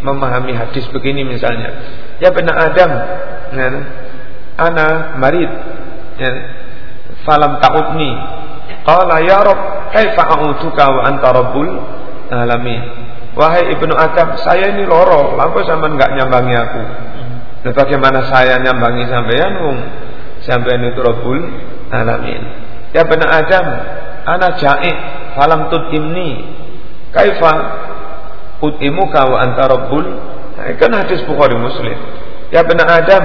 memahami hadis begini misalnya. Ya benar Adam, ya, ana marid, ya, falam ta'udni. Qala ya Rabb, kaifa a'uduka wa anta rabbul alamin. Wahai ibnu Adam, saya ini loro, lalu sampean nggak nyambangi aku. Nah, bagaimana saya nyambangi sampean wong sampean itu Rabbul alamin. Ya benar Adam, ana ja'i falam tutimni. Kaifa utimuka wa anta Rabbul? Nah, kan hadis Bukhari Muslim. Ya benar Adam,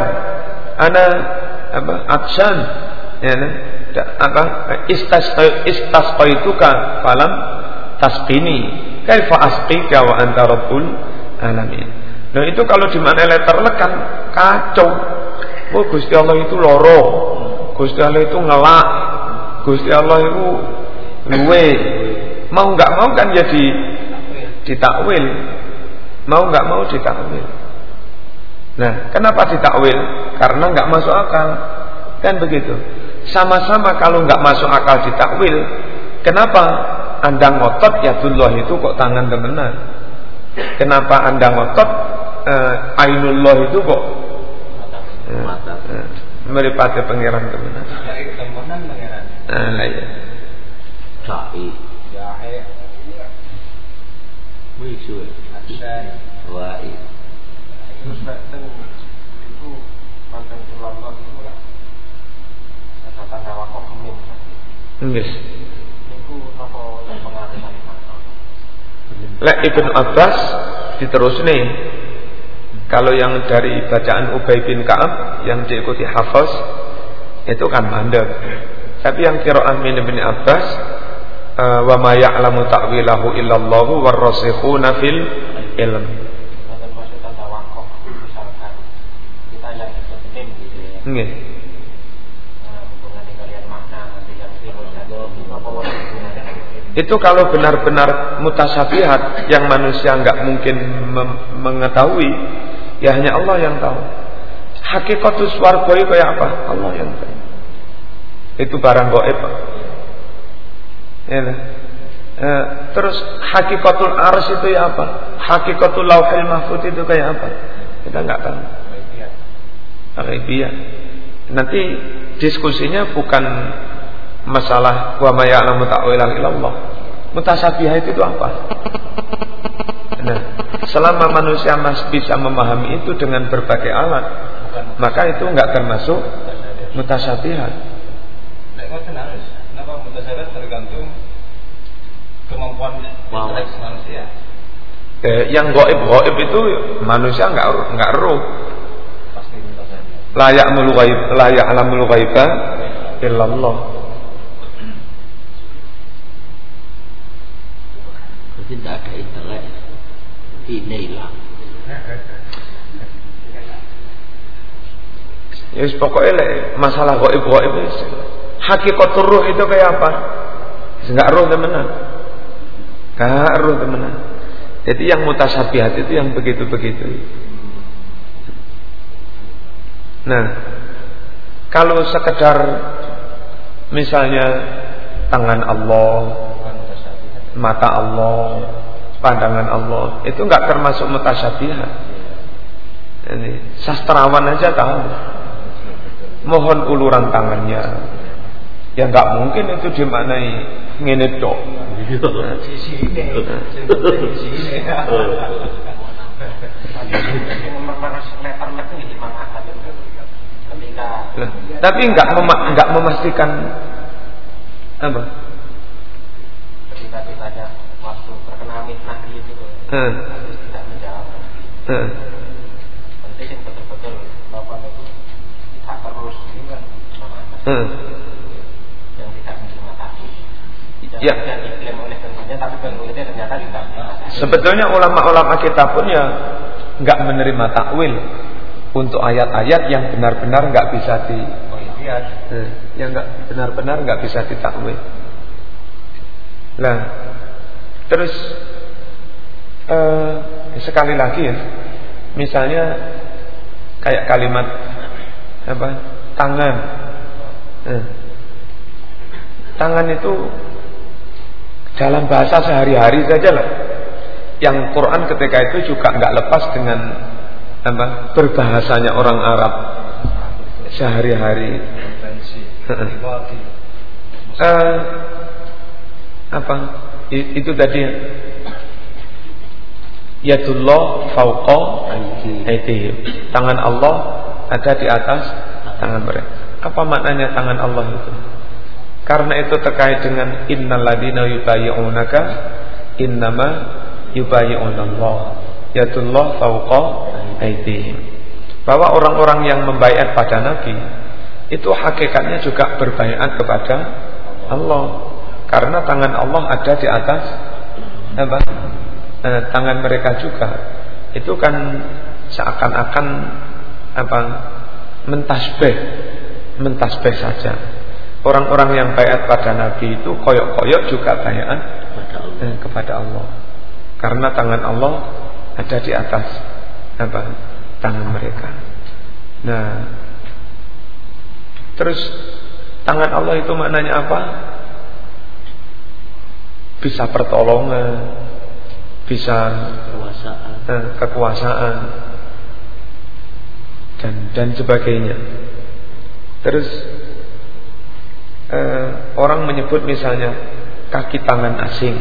ana apa? Aksan. Ya, nah, apa? Istas istasqaituka falam tasqini kaifa asqika wa anta rabbul alamin. Nah itu kalau di mana letter lekan kacau. Oh Gusti Allah itu loro. Gusti Allah itu ngelak. Gusti Allah itu luwe. Mau nggak mau kan jadi ditakwil. Mau nggak mau ditakwil. Nah, kenapa ditakwil? Karena nggak masuk akal. Kan begitu. Sama-sama kalau nggak masuk akal ditakwil, kenapa anda ngotot ya Yadullah itu kok tangan temenan. Kenapa Anda ngotot eh, Ainullah itu kok eh, eh, meripati pangeran temenan. Temenan pangeran. Nah, ya. Wisu. Asyari. Wa'i. Terus itu mantan Allah itu lah. Kata tanda wakaf kemin. Yes. Lek Ibn Abbas diterus nih kalau yang dari bacaan Ubay bin Ka'ab yang diikuti Hafiz itu kan mandek. Tapi yang kiroah min Ibn Abbas eh, wa ma ya'lamu ta'wilahu illallahu warrasikhuna fil ilm. Nggih. Itu kalau benar-benar mutasabihat yang manusia nggak mungkin mengetahui, ya hanya Allah yang tahu. Hakikatus warga itu kayak apa? Allah yang tahu. Itu barang goib. Ya, e, terus hakikatul ars itu ya apa? Hakikatul lauhil mahfud itu kayak apa? Kita nggak tahu. Arabia. Nanti diskusinya bukan masalah wa ma ya'lamu ta'wilahu illallah. Mutasabihah itu, itu apa? Selama manusia masih bisa memahami itu dengan berbagai alat, maka itu nggak termasuk mutasyabihat. Kenapa mutasabihat tergantung kemampuan inteleksi manusia? Eh, yang goib goib itu manusia nggak nggak roh. Layak melukai layak alam melukai illallah. Berarti tidak ada intelek inilah Ya pokoknya le, masalah goib goib hakikat ruh itu kayak apa? Enggak ruh temenan. Enggak ruh temenan. Jadi yang mutasabihat itu yang begitu-begitu. Nah, kalau sekedar misalnya tangan Allah, mata Allah, pandangan Allah, itu enggak termasuk mutasyabihat. Ini sastrawan aja tahu. Mohon uluran tangannya. Ya enggak mungkin itu dimaknai ngene tok. Tapi enggak mema enggak memastikan apa? Terkena mitnah itu, harus tidak menjawab. Penting betul-betul bapak itu tidak terus memakai yang tidak menerima takdir. Ya. Yang diklaim oleh tentunya, tapi tentunya ternyata tidak menerima Sebetulnya ulama-ulama kita pun ya enggak menerima takwil untuk ayat-ayat yang benar-benar enggak bisa di Oh iya. eh, yang enggak benar-benar enggak bisa ditakwil. Nah, terus eh, sekali lagi ya, misalnya kayak kalimat apa tangan, Eh, tangan itu dalam bahasa sehari-hari saja lah. Yang Quran ketika itu juga nggak lepas dengan apa berbahasanya orang Arab sehari-hari. Eh, apa itu tadi Yadullah fauqa aydihim. Tangan Allah ada di atas tangan mereka. Apa maknanya tangan Allah itu? Karena itu terkait dengan innal ladina yubayyi'unaka innama yubayyi'unallah. Yadullah fauqa aydihim. Bahwa orang-orang yang membaiat pada Nabi itu hakikatnya juga berbaiat kepada Allah. Karena tangan Allah ada di atas apa? Eh, tangan mereka juga. Itu kan seakan-akan apa? mentasbih, mentasbih saja. Orang-orang yang bayat pada Nabi itu koyok-koyok juga bayat eh, kepada Allah. Karena tangan Allah ada di atas apa? tangan mereka. Nah, terus tangan Allah itu maknanya apa? Bisa pertolongan, bisa kekuasaan eh, kekuasaan dan dan sebagainya. Terus eh, orang menyebut misalnya kaki tangan asing.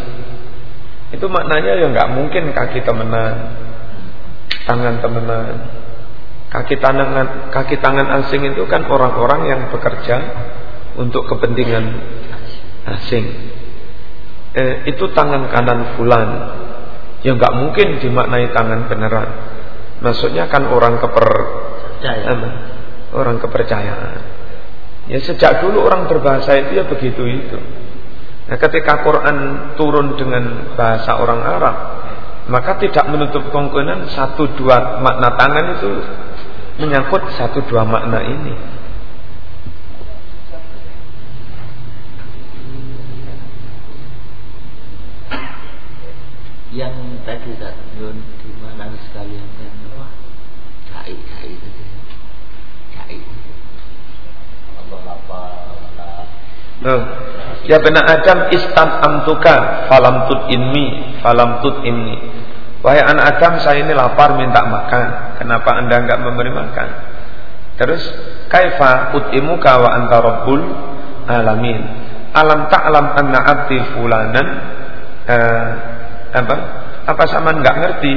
Itu maknanya ya nggak mungkin kaki temenan, tangan temenan. Kaki tangan kaki tangan asing itu kan orang-orang yang bekerja untuk kepentingan asing. Eh, itu tangan kanan fulan. Ya nggak mungkin dimaknai tangan beneran. Maksudnya kan orang keper percaya orang kepercayaan. Ya sejak dulu orang berbahasa itu ya begitu itu. Nah, ketika Quran turun dengan bahasa orang Arab, maka tidak menutup kemungkinan satu dua makna tangan itu menyangkut satu dua makna ini. Yang tadi tak Yun di mana sekalian yang apa cai cai tadi cai Allah apa Oh. Ya benar Adam istan amtuka falam tut inmi falam tut inni. Wahai anak Adam saya ini lapar minta makan. Kenapa anda enggak memberi makan? Terus kaifa utimuka wa anta rabbul alamin. Alam ta'lam anna abdi fulanan eh, apa? Apa sama enggak ngerti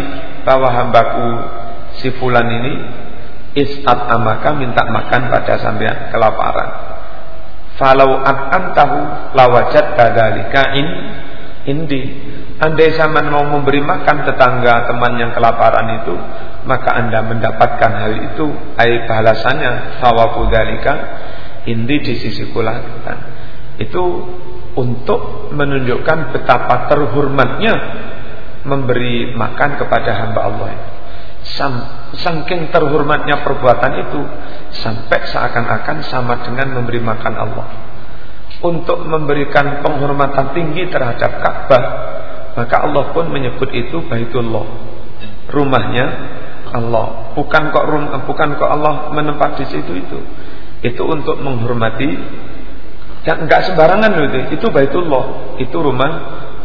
bahwa hambaku si fulan ini istat amaka minta makan pada sampean kelaparan. Falau antahu lawajat badalika in indi. Andai zaman mau memberi makan tetangga teman yang kelaparan itu, maka anda mendapatkan hal itu. Ai balasannya sawabu dalika indi di sisi lakukan. Itu untuk menunjukkan betapa terhormatnya memberi makan kepada hamba Allah. Saking terhormatnya perbuatan itu Sampai seakan-akan sama dengan memberi makan Allah. Untuk memberikan penghormatan tinggi terhadap Ka'bah Maka Allah pun menyebut itu Baitullah. Rumahnya Allah. Bukan kok rum, bukan kok Allah menempat di situ itu. Itu untuk menghormati dan enggak sembarangan loh itu. Itu Baitullah, itu rumah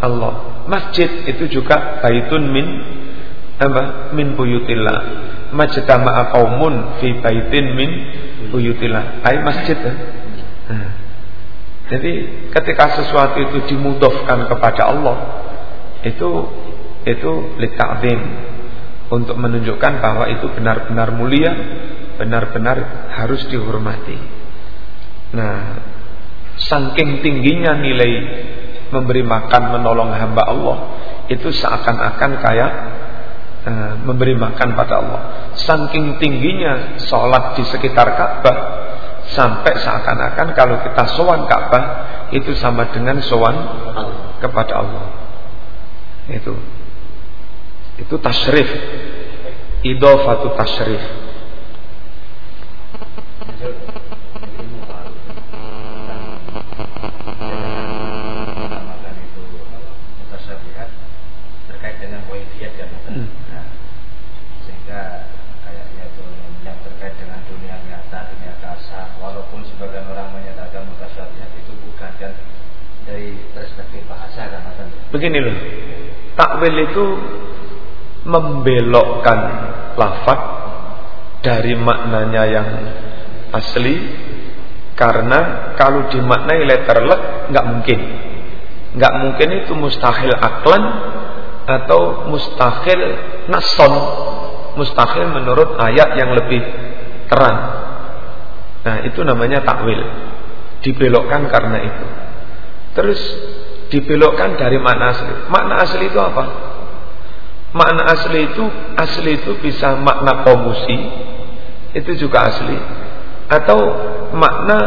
Allah. Masjid itu juga baitun min apa? Min buyutillah. Majtama'a qaumun fi baitin min buyutillah. Ai masjid. Ya? Jadi ketika sesuatu itu dimudofkan kepada Allah, itu itu litakzim untuk menunjukkan bahwa itu benar-benar mulia, benar-benar harus dihormati. Nah, saking tingginya nilai memberi makan menolong hamba Allah itu seakan-akan kayak e, memberi makan pada Allah. Saking tingginya sholat di sekitar Ka'bah sampai seakan-akan kalau kita sowan Ka'bah itu sama dengan sowan kepada Allah. Itu itu tasrif. Idofatu tasrif. Begini loh, takwil itu membelokkan lafaz dari maknanya yang asli karena kalau dimaknai letterlek nggak mungkin. Nggak mungkin itu mustahil aklan atau mustahil nason. Mustahil menurut ayat yang lebih terang. Nah itu namanya takwil. Dibelokkan karena itu. Terus dibelokkan dari makna asli. Makna asli itu apa? Makna asli itu asli itu bisa makna komusi itu juga asli atau makna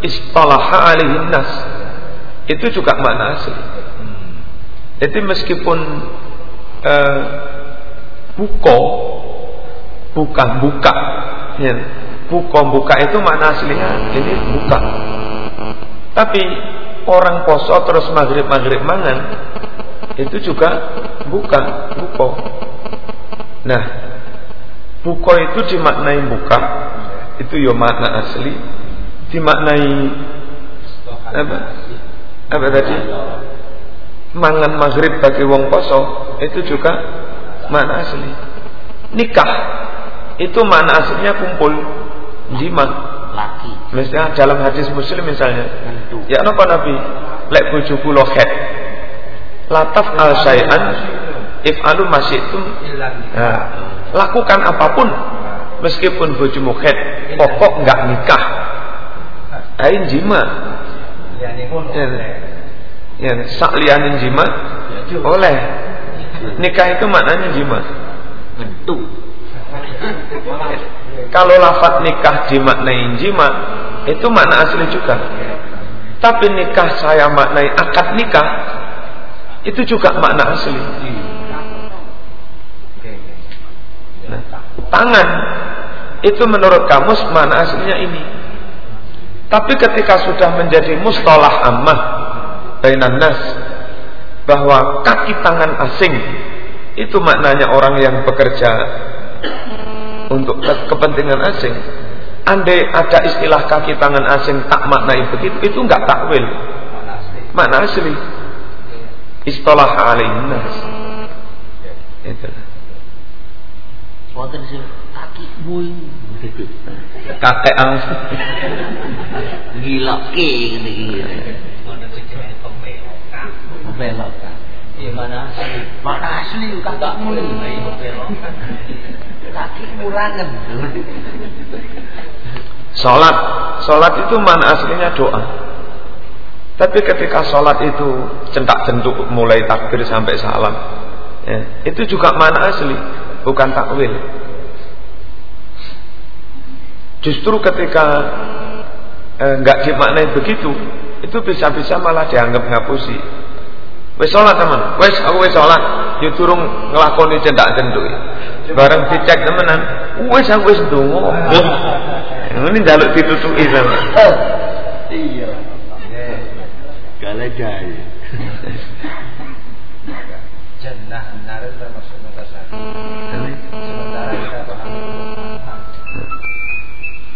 istalaha alihin nas itu juga makna asli. Jadi meskipun uh, buko bukan buka ya, buko buka itu makna aslinya ini buka tapi orang poso terus maghrib maghrib mangan itu juga buka buko. Nah, buko itu dimaknai buka itu yo ya makna asli, dimaknai apa? Apa tadi? Mangan maghrib bagi wong poso itu juga makna asli. Nikah itu makna aslinya kumpul jima laki. Misalnya dalam hadis Muslim misalnya, Tentu. ya apa Nabi? Lek bojo kula khet. Lataf al syai'an if'alu masyitum. Nah, lakukan apa pun meskipun bojomu khet, pokok enggak nikah. Ain jima. Ya, ya sak lianin jima oleh. Nikah itu maknanya jima. Bentuk. Kalau lafat nikah dimaknai jima itu makna asli juga. Tapi nikah saya maknai akad nikah itu juga makna asli. Nah, tangan itu menurut kamus makna aslinya ini. Tapi ketika sudah menjadi mustalah ammah bainan nas bahwa kaki tangan asing itu maknanya orang yang bekerja untuk kepentingan asing. Andai ada istilah kaki tangan asing tak maknai begitu, itu enggak takwil. Makna asli. Istilah alaihin nas. Itu. Wonten sing kaki bui. Kakek ang gila ke ngene iki. Pembelokan. Iya mana asli? Mana asli kakakmu ini? Kaki murangan. Salat, salat itu mana aslinya doa. Tapi ketika salat itu centak centuk mulai takbir sampai salam, ya, itu juga mana asli, bukan takwil. Justru ketika eh, nggak eh, dimaknai begitu, itu bisa-bisa malah dianggap ngapusi. Wes sholat teman, wes aku wes sholat. Yo durung nglakoni cendak cenduk. Bareng dicek temenan, wis aku wis ndonga. Ini njaluk ditutuki sama. Iya. Gale jaya. Jannah benar itu termasuk mutasyabi. Sementara kita paham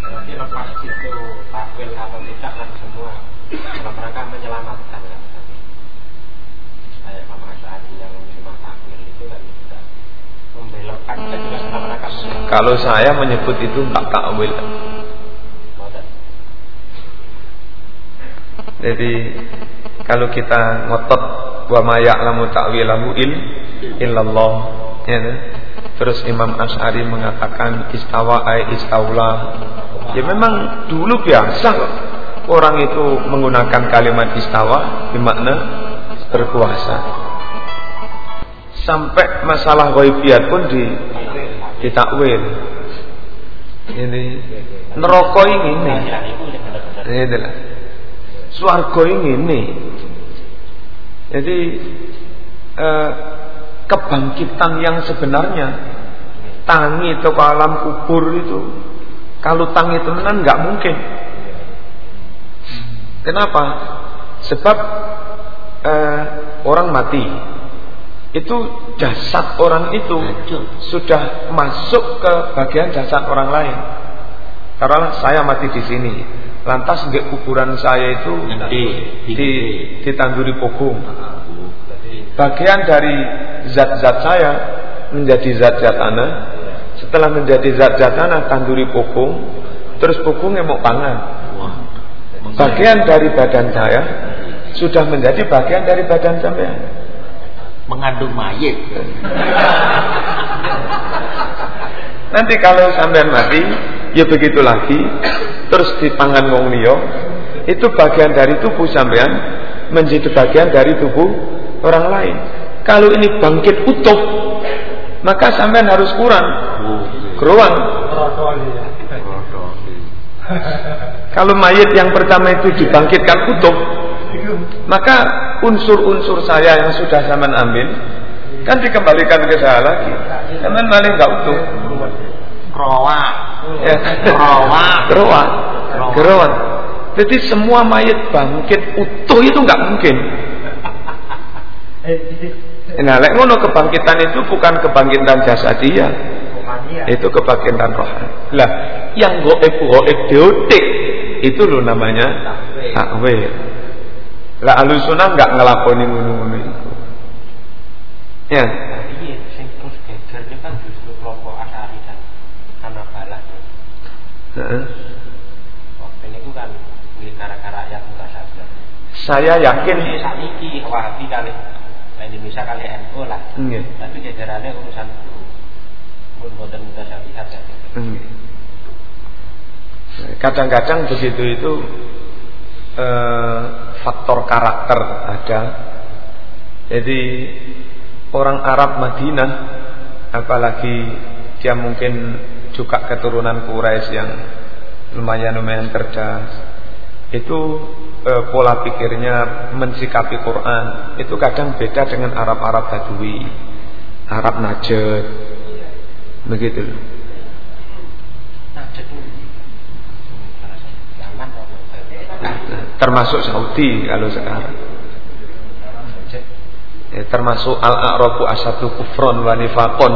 Nanti lepas itu takwil atau tidak kan semua dalam rangka menyelamatkan kan kayak Mama Asyari yang cuma takwil itu kan tidak membelokkan kita juga dalam rangka menyelamatkan Kalau saya menyebut itu enggak takwil. Jadi kalau kita ngotot wa ma ya'lamu ta'wilahu il illallah ya kan? Terus Imam Asy'ari mengatakan istawa ay istaula. Ya memang dulu biasa orang itu menggunakan kalimat istawa bermakna berkuasa. Sampai masalah ghaibiyat pun di ditakwil. Ini neraka ini itu Ini adalah Suarga ini Jadi eh, Kebangkitan yang sebenarnya Tangi atau alam kubur itu Kalau tangi temenan nggak mungkin Kenapa? Sebab eh, Orang mati Itu jasad orang itu Hancur. Sudah masuk ke bagian jasad orang lain Karena saya mati di sini Lantas di kuburan saya itu Nanti di, ditanduri pogong. Bagian dari zat-zat saya menjadi zat-zat tanah. Setelah menjadi zat-zat tanah tanduri pogong, terus pogongnya mau pangan. Bagian dari badan saya sudah menjadi bagian dari badan sampean. Mengandung mayit. Nanti kalau sampean mati, ya begitu lagi. Terus dipangan wong liya, itu bagian dari tubuh sampean menjadi bagian dari tubuh orang lain. Kalau ini bangkit utuh, maka sampean harus kurang, keruang. Kalau mayat yang pertama itu dibangkitkan utuh, maka unsur-unsur saya yang sudah sampean ambil kan dikembalikan ke saya lagi. Sampean malah nggak utuh. Krowa. Ya. Kerawat. Kerawat. Jadi semua mayat bangkit utuh itu nggak mungkin. Nah, lek ngono kebangkitan itu bukan kebangkitan jasadiah, itu kebangkitan rohani. Lah, yang goib goib deotik itu lo namanya takwil. Lah alusuna nggak ngelakoni ngono-ngono itu. Ya, iya, sing terus geger itu kan justru kelompok Asyari dan Hanabalah. Heeh. Waktu ini kan milik gara-gara ayat mutasyabihat. saya yakin. Ini Wahabi kali Indonesia kali NU lah. Nggih. Tapi jajarannya urusan guru. Pun boten mutasyabihat ya. Nggih. Kadang-kadang begitu itu eh, faktor karakter ada. Jadi orang Arab Madinah, apalagi dia mungkin juga keturunan Quraisy yang lumayan-lumayan cerdas, itu eh, pola pikirnya mensikapi Quran itu kadang beda dengan Arab-Arab Badui, Arab Najd, begitu. Nah, jadi Yaman apa? Termasuk Saudi kalau sekarang. Ya, termasuk al-a'rabu asatu kufron wa nifaqon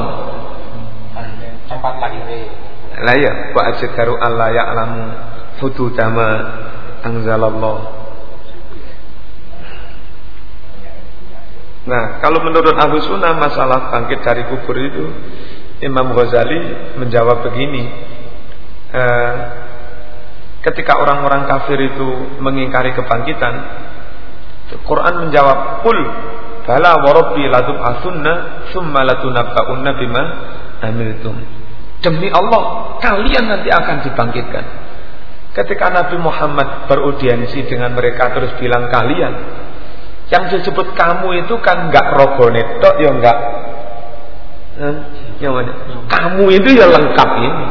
tempat lahirnya. La ya wa ajdaru alla ya'lamu hududama anzalallah. Nah, kalau menurut Abu Sunnah masalah bangkit dari kubur itu Imam Ghazali menjawab begini eh, Ketika orang-orang kafir itu mengingkari kebangkitan Quran menjawab Qul Bala warabbi latub'athunna Thumma latunabba'unna bima amiltum. Demi Allah Kalian nanti akan dibangkitkan. Ketika Nabi Muhammad beraudiensi dengan mereka Terus bilang kalian Yang disebut kamu itu kan enggak rogone tok ya enggak mana? Kamu itu ya lengkap ini.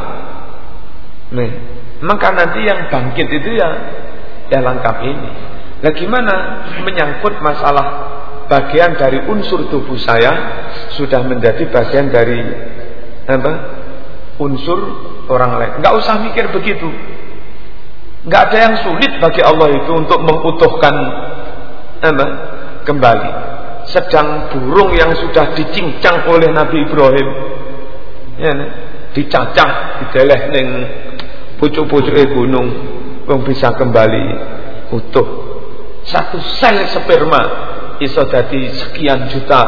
Nih maka nanti yang bangkit itu ya ya lengkap ini. Nah gimana menyangkut masalah bagian dari unsur tubuh saya sudah menjadi bagian dari apa? unsur orang lain. Enggak usah mikir begitu. Enggak ada yang sulit bagi Allah itu untuk mengutuhkan apa? kembali. Sedang burung yang sudah dicincang oleh Nabi Ibrahim ya, dicacah, dideleh ning pucuk-pucuke gunung wong bisa kembali utuh. Satu sel sperma iso dadi sekian juta.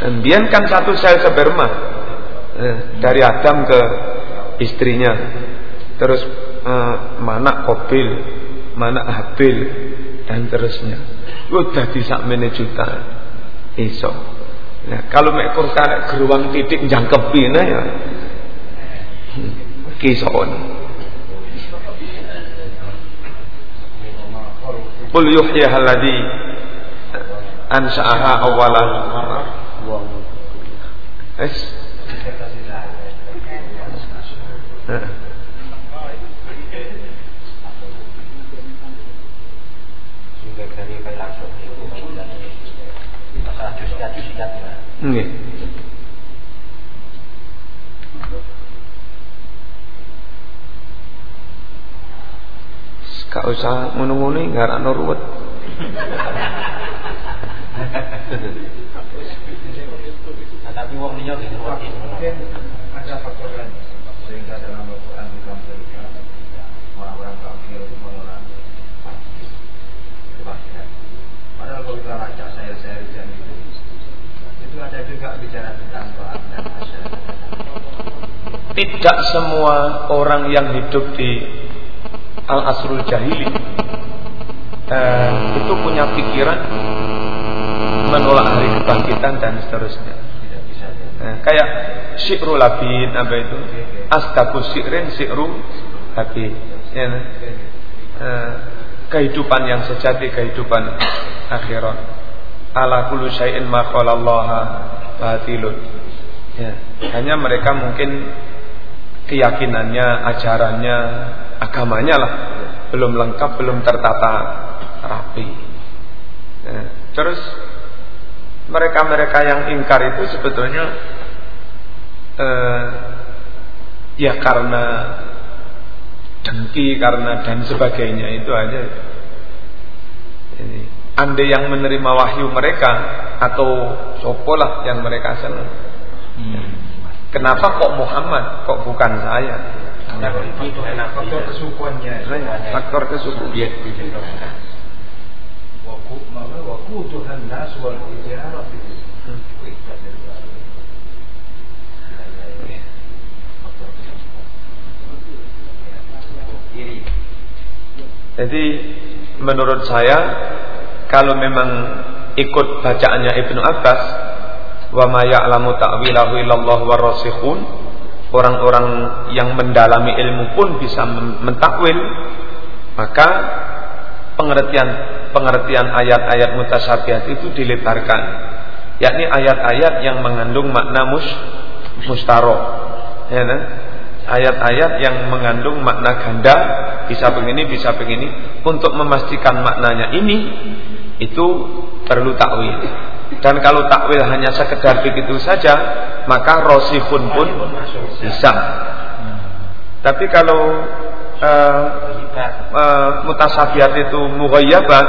Dan biarkan satu sel sperma eh, dari Adam ke istrinya. Terus eh, mana Kobil, mana Habil dan terusnya. Udah bisa juta iso. Nah, kalau mek karek geruang titik jangkepine ya. Hmm, kison. Qul yuhyiha alladhi ansa'aha Es. Itu masalah jusiat-jusiat Nggih. Gak usah ngono-ngono ada ruwet. Tapi wong liya gitu Mungkin ada faktor lain sehingga dalam Al-Quran ditampilkan orang-orang kafir itu menolak kan. Padahal kalau kita baca saya-saya dan itu itu ada juga bicara tentang Quran dan masyarakat. Tidak semua orang yang hidup di al-asrul jahili eh, itu punya pikiran menolak hari kebangkitan dan seterusnya. Eh, kayak syi'rul labid apa itu? Astaku syi'rin syi'ru labid. Ya, nah. Eh, kehidupan yang sejati kehidupan akhirat. Ala kullu syai'in ma batilun. Ya, hanya mereka mungkin keyakinannya, ajarannya, agamanya lah belum lengkap, belum tertata rapi. Ya, terus mereka-mereka yang ingkar itu sebetulnya eh, ya karena dengki, karena dan sebagainya itu aja. Jadi, andai yang menerima wahyu mereka atau sopolah yang mereka senang. Kenapa kok Muhammad, kok bukan saya? Faktor kesukuannya. Faktor kesukuan. Waku maka waku Tuhan nas wal ijarah itu. Jadi menurut saya kalau memang ikut bacaannya Ibnu Abbas wa ma ya'lamu ta'wilahu illallah warasikhun orang-orang yang mendalami ilmu pun bisa mentakwil maka pengertian pengertian ayat-ayat mutasyabihat itu dilebarkan. Yakni ayat-ayat yang mengandung makna mus mustaro ya kan? ayat-ayat yang mengandung makna ganda bisa begini bisa begini. Untuk memastikan maknanya ini itu perlu takwil dan kalau takwil hanya sekedar begitu saja maka rosihun pun bisa. Tapi kalau uh, uh, itu mughayyabat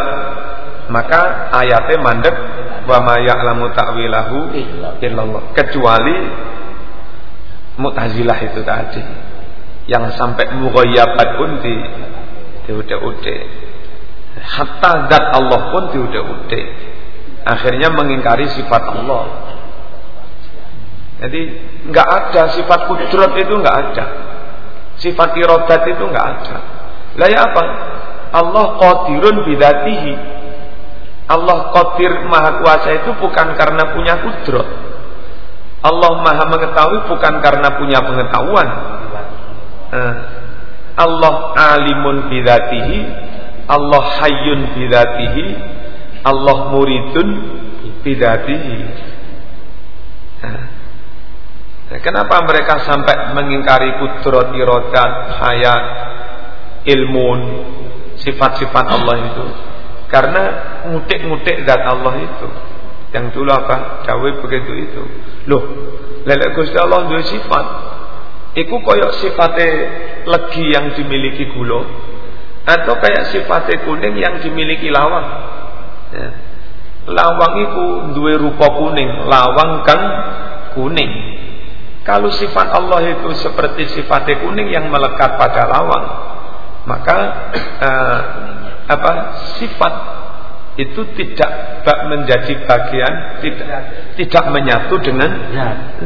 maka ayatnya mandek wa ma ya'lamu ta'wilahu kecuali Mu'tazilah itu tadi yang sampai mughayyabat pun di diude-ude hatta zat Allah pun diude-ude akhirnya mengingkari sifat Allah. Jadi nggak ada sifat kudrat itu nggak ada. Sifat irodat itu nggak ada. Lah ya apa? Allah qadirun bidatihi. Allah qadir maha kuasa itu bukan karena punya kudrat. Allah maha mengetahui bukan karena punya pengetahuan. Eh, Allah alimun bidatihi. Allah hayyun bidatihi Allah muridun bidatihi nah, Kenapa mereka sampai mengingkari kudrat, iradat, hayat, ilmun, sifat-sifat Allah itu? Karena ngutik-ngutik zat Allah itu. Yang dulu apa? Dawe begitu itu. Loh, lelek Gusti Allah duwe sifat. Iku koyok sifatnya legi yang dimiliki gula atau kayak sifatnya kuning yang dimiliki lawang. Ya. Lawang itu duwe rupa kuning, lawang kan kuning. Kalau sifat Allah itu seperti sifatnya kuning yang melekat pada lawang, maka uh, apa sifat itu tidak menjadi bagian tidak tidak menyatu dengan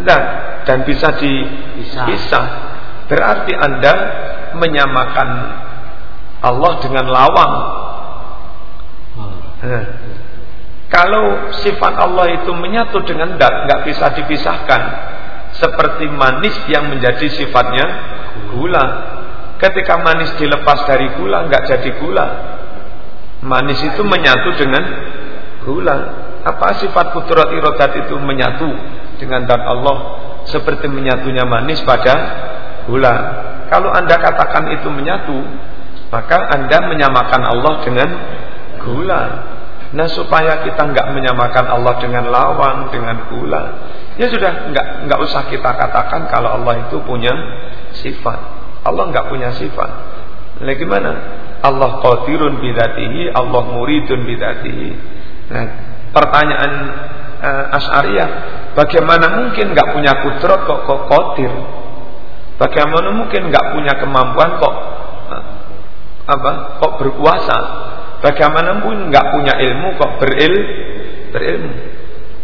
zat dan bisa dipisah. Berarti Anda menyamakan Allah dengan lawang. Hmm. Kalau sifat Allah itu menyatu dengan zat nggak bisa dipisahkan. Seperti manis yang menjadi sifatnya gula. Ketika manis dilepas dari gula nggak jadi gula. Manis itu menyatu dengan gula. Apa sifat kudrat irodat itu menyatu dengan dan Allah seperti menyatunya manis pada gula. Kalau anda katakan itu menyatu, maka anda menyamakan Allah dengan gula. Nah supaya kita nggak menyamakan Allah dengan lawang, dengan gula, ya sudah nggak nggak usah kita katakan kalau Allah itu punya sifat. Allah nggak punya sifat. Nah gimana? Allah qadirun bidatihi, Allah muridun bidatihi. Nah, pertanyaan uh, Asy'ariyah, bagaimana mungkin nggak punya kudrat kok kok qadir? Bagaimana mungkin nggak punya kemampuan kok uh, apa? Kok berkuasa? Bagaimana pun nggak punya ilmu kok beril berilmu?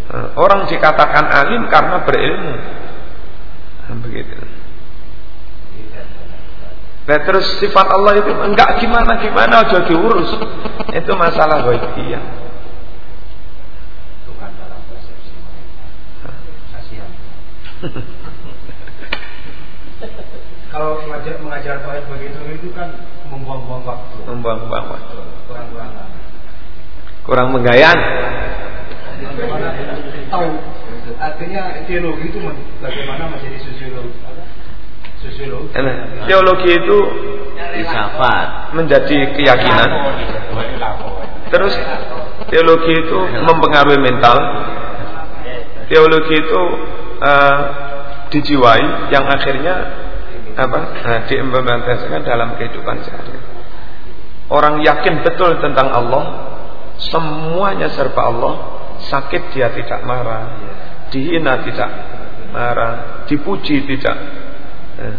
Uh, orang dikatakan alim karena berilmu. Nah, begitu. Nah terus sifat Allah itu enggak gimana gimana aja diurus. Itu masalah ghaibiyah. Bukan dalam persepsi Kasihan. Kalau mengajar mengajar tauhid begitu itu kan membuang-buang waktu. Membuang-buang waktu. Kurang-kurang Kurang menggayang. Tahu artinya teologi itu bagaimana menjadi sosiologi sosiologi. Teologi itu Filsafat. menjadi keyakinan. Terus teologi itu mempengaruhi mental. Teologi itu uh, dijiwai yang akhirnya apa? Nah, diimplementasikan dalam kehidupan sehari. Orang yakin betul tentang Allah, semuanya serba Allah, sakit dia tidak marah, dihina tidak marah, dipuji tidak Eh,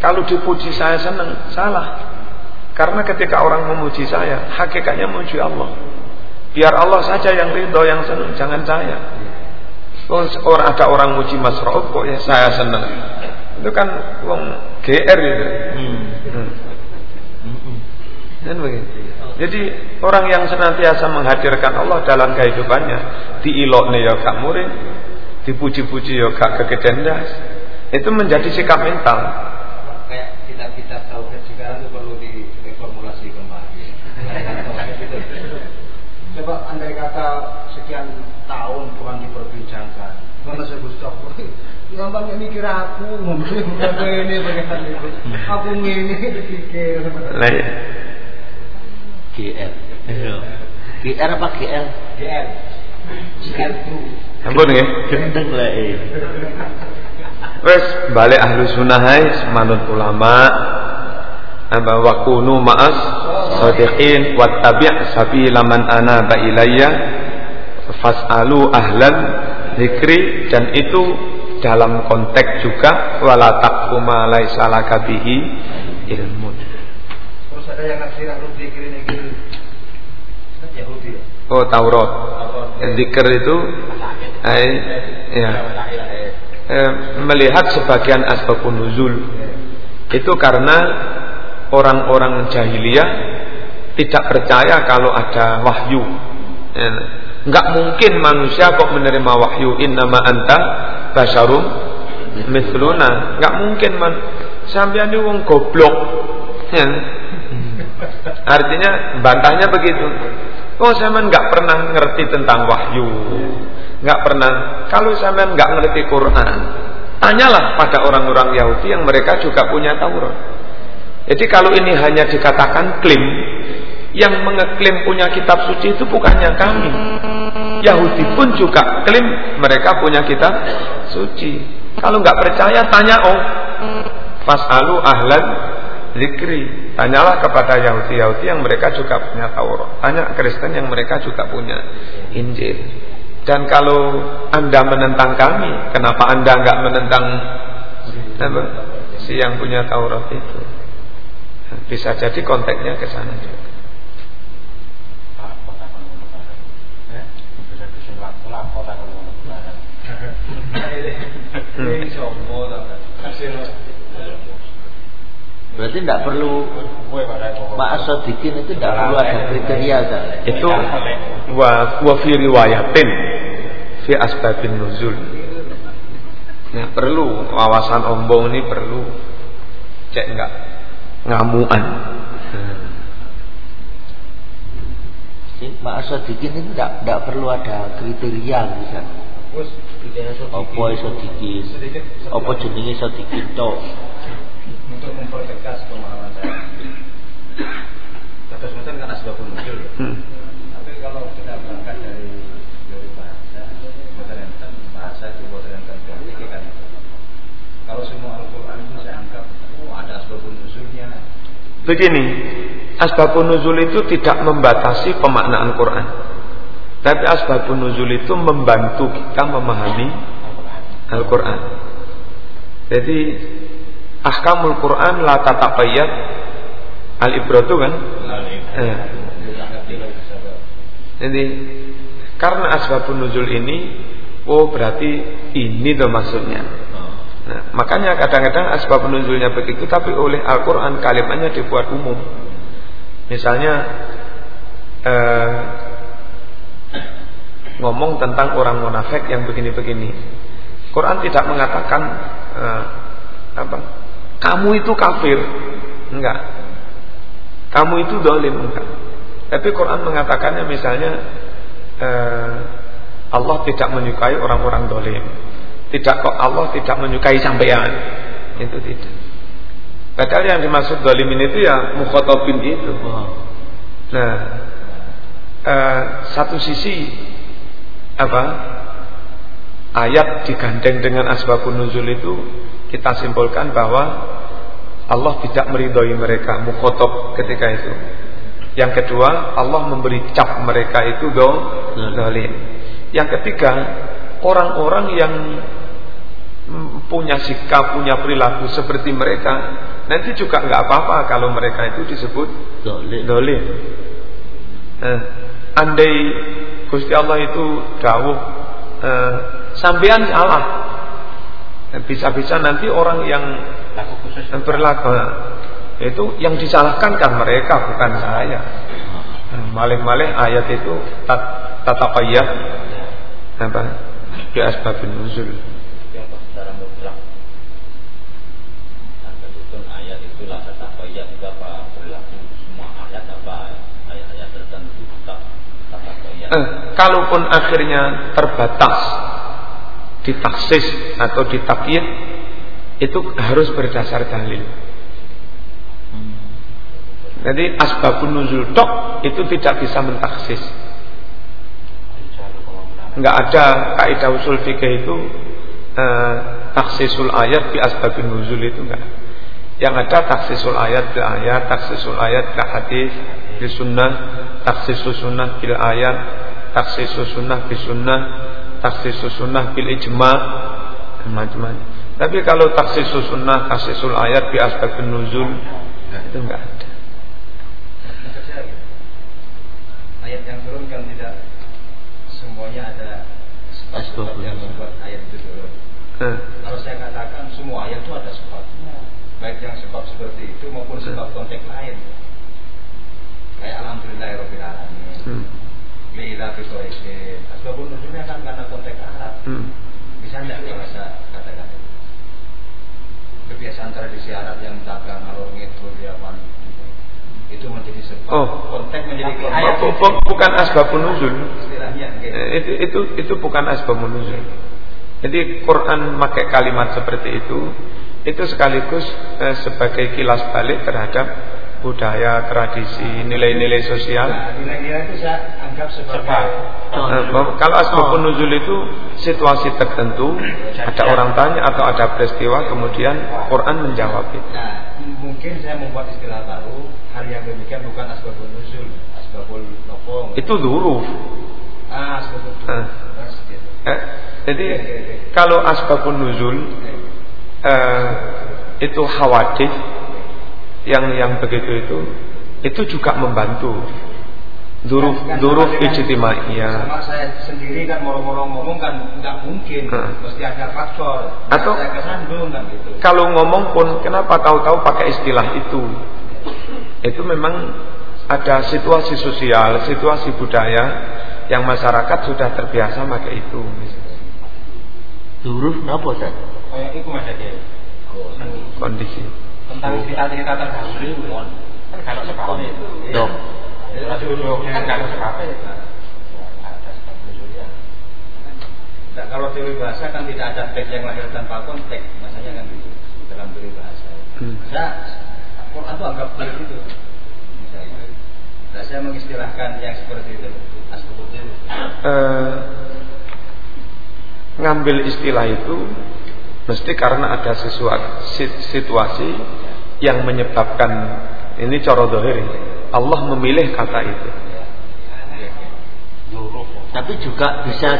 kalau dipuji saya senang, salah. Karena ketika orang memuji saya, hakikatnya memuji Allah. Biar Allah saja yang ridho, yang senang, jangan saya. Orang ada orang muji Mas Rauf kok ya saya senang. Itu kan wong GR itu. Hmm. Hmm. Dan begitu. Jadi orang yang senantiasa menghadirkan Allah dalam kehidupannya, diilokne ya kak murid, dipuji-puji ya kak kegedendas, itu menjadi sikap mental. Kayak kita-kita tauhid sekarang itu perlu direformulasi kembali. Coba andai kata sekian tahun Tuhan diperbincangkan, mana saya Gustav? Gampang mikir aku, ngomong ini. Aku ini dipikir. Lah ya. GR. GR apa GL? GR. GR. Ampun nggih. Gendeng lah eh. Wes balik ahlu sunnah manut ulama apa wa kunu ma'as sadiqin wattabi' sabila man anaba ilayya fas'alu ahlan zikri dan itu dalam konteks juga wala taqfu ma laisa laka bihi ilmun. Terus ada yang nafsir Yahudi ya? Oh Taurat. Zikir itu ay, ya eh, melihat sebagian asbabun nuzul itu karena orang-orang jahiliyah tidak percaya kalau ada wahyu. Enggak mungkin manusia kok menerima wahyu innama anta basyarum mithluna. Enggak mungkin man sampean wong goblok. Ya. Artinya bantahnya begitu. Oh, saya nggak pernah ngerti tentang wahyu nggak pernah. Kalau sampean nggak ngerti Quran, tanyalah pada orang-orang Yahudi yang mereka juga punya Taurat. Jadi kalau ini hanya dikatakan klaim, Yang mengeklaim punya kitab suci itu bukannya kami. Yahudi pun juga klaim mereka punya kitab suci. Kalau nggak percaya tanya oh. Fasalu ahlan zikri. Tanyalah kepada Yahudi-Yahudi yang mereka juga punya Taurat. Tanya Kristen yang mereka juga punya Injil. Dan kalau Anda menentang kami, kenapa Anda nggak menentang si yang punya Taurat itu? Bisa jadi konteksnya ke sana juga. Berarti tidak perlu Ma'asodikin itu tidak perlu ada kriteria kan? Itu wa, wa fi riwayatin fi asbabin nuzul. Nah, perlu. Wawasan ombong ini perlu. Cek enggak ngamuan. Ma'asodikin itu tidak tidak perlu ada kriteria bisa. Apa iso dikin? Apa jenenge iso dikin tok? Untuk mempertegas pemahaman saya. Terus mungkin karena sebab muncul. Hmm. Tapi kalau kita berangkat dari dari bahasa, modern bahasa itu modern politik kan. Kalau semua Al-Quran itu saya anggap, oh ada sebab nuzulnya. Begini, asbabun nuzul itu tidak membatasi pemaknaan Quran. Tapi asbabun nuzul itu membantu kita memahami Al-Quran. Jadi ahkamul Quran la tataqayyad al-ibratu kan? Eh. Jadi karena asbabun nuzul ini oh berarti ini tuh maksudnya. Nah, makanya kadang-kadang asbab nuzulnya begitu tapi oleh Al-Qur'an kalimatnya dibuat umum. Misalnya eh, ngomong tentang orang munafik yang begini-begini. Quran tidak mengatakan eh, apa? Kamu itu kafir. Enggak. Kamu itu dolim enggak. Tapi Quran mengatakannya misalnya eh, Allah tidak menyukai orang-orang dolim. Tidak kok Allah tidak menyukai sampean. Itu tidak. Padahal yang dimaksud dolimin itu ya mukhotobin itu. Nah, eh, satu sisi apa ayat digandeng dengan asbabun nuzul itu kita simpulkan bahwa Allah tidak meridhoi mereka mukhotob ketika itu. Yang kedua, Allah memberi cap mereka itu do dolim. Yang ketiga, orang-orang yang punya sikap, punya perilaku seperti mereka, nanti juga nggak apa-apa kalau mereka itu disebut Dolim. dolim. Nah, andai Gusti Allah itu dawuh eh, sampean salah. Bisa-bisa nanti orang yang berlaku itu yang disalahkan kan mereka bukan saya. Malih-malih ayat itu tat, tataqayyad apa? Bi asbabun nuzul. Yang secara mutlak. Tertutup ayat itu lah tataqayyad berapa berlaku semua ayat apa ayat-ayat tertentu tak tataqayyad. Eh, kalaupun akhirnya terbatas ditaksis atau ditakyid itu harus berdasar dalil. Jadi asbabun nuzul tok itu tidak bisa mentaksis. Enggak ada kaidah usul fikih itu eh, taksisul ayat bi asbabun nuzul itu enggak. Yang ada taksisul ayat bil ayat, taksisul ayat bil hadis, bil sunnah, taksisul sunnah bil ayat, taksisul sunnah bil sunnah, taksisul sunnah bil ijma, macam-macam. Tapi kalau taksisul sunnah, taksisul ayat bi asbabun nuzul itu enggak ada. Ayat yang turun kan tidak semuanya ada Asbabun yang membuat ayat itu turun. Eh, Kalau saya katakan semua ayat itu ada sebabnya, baik yang sebab seperti itu maupun sebab konteks lain. Kayak Alhamdulillahirobbil alamin. hmm, Lila fi Quraisyin. Asbabun nuzulnya kan karena konteks Arab. hmm. Bisa bisa katakan itu? Kebiasaan tradisi Arab yang dagang alur ngidul Yaman itu menjadi sebab Oh. konteks menjadi Oh, bu- bu- bukan asbabun nuzul. istilahnya gitu. Eh, itu itu itu bukan asbabun nuzul. Jadi Quran pakai kalimat seperti itu itu sekaligus eh, sebagai kilas balik terhadap budaya, tradisi, nilai-nilai sosial. Nilai-nilai itu saya anggap sebagai Eh, kalau asbabun nuzul itu situasi tertentu, ada orang tanya atau ada peristiwa, kemudian Quran menjawab itu. Nah, mungkin saya membuat istilah baru. Hal yang demikian bukan asbabun nuzul, asbabul nopong. Itu huruf. Ah, asbabul. Terus gitu. Eh, jadi kalau asbabun nuzul eh, itu khawatir yang yang begitu itu itu juga membantu duruf Kan- kan duruf sama dengan- ijtimaiyah Sama saya sendiri kan moro-moro ngomong kan nggak mungkin, Hmm. mesti ada faktor. Atau- saya kesandung kan gitu. kalau ngomong pun kenapa tahu-tahu pakai istilah itu itu memang ada situasi sosial situasi budaya yang masyarakat sudah terbiasa pakai itu Huruf napa Ustaz? Kayak itu mas Ade. kondisi Tentang cerita-cerita terdahulu. Kan kalau sebab itu. Rasul kan kalau sebab itu. Ada sebab nuzulnya. Nah, kalau teori bahasa kan tidak ada teks yang lahir tanpa konteks, masanya kan gitu dalam teori bahasa. Hmm. Saya Quran itu anggap clear itu. Misalnya. Nah, saya mengistilahkan yang seperti itu asbabul nuzul. eh, ngambil istilah itu mesti karena ada sesuatu sit- situasi yang menyebabkan ini coro dohir Allah memilih kata itu Tapi juga bisa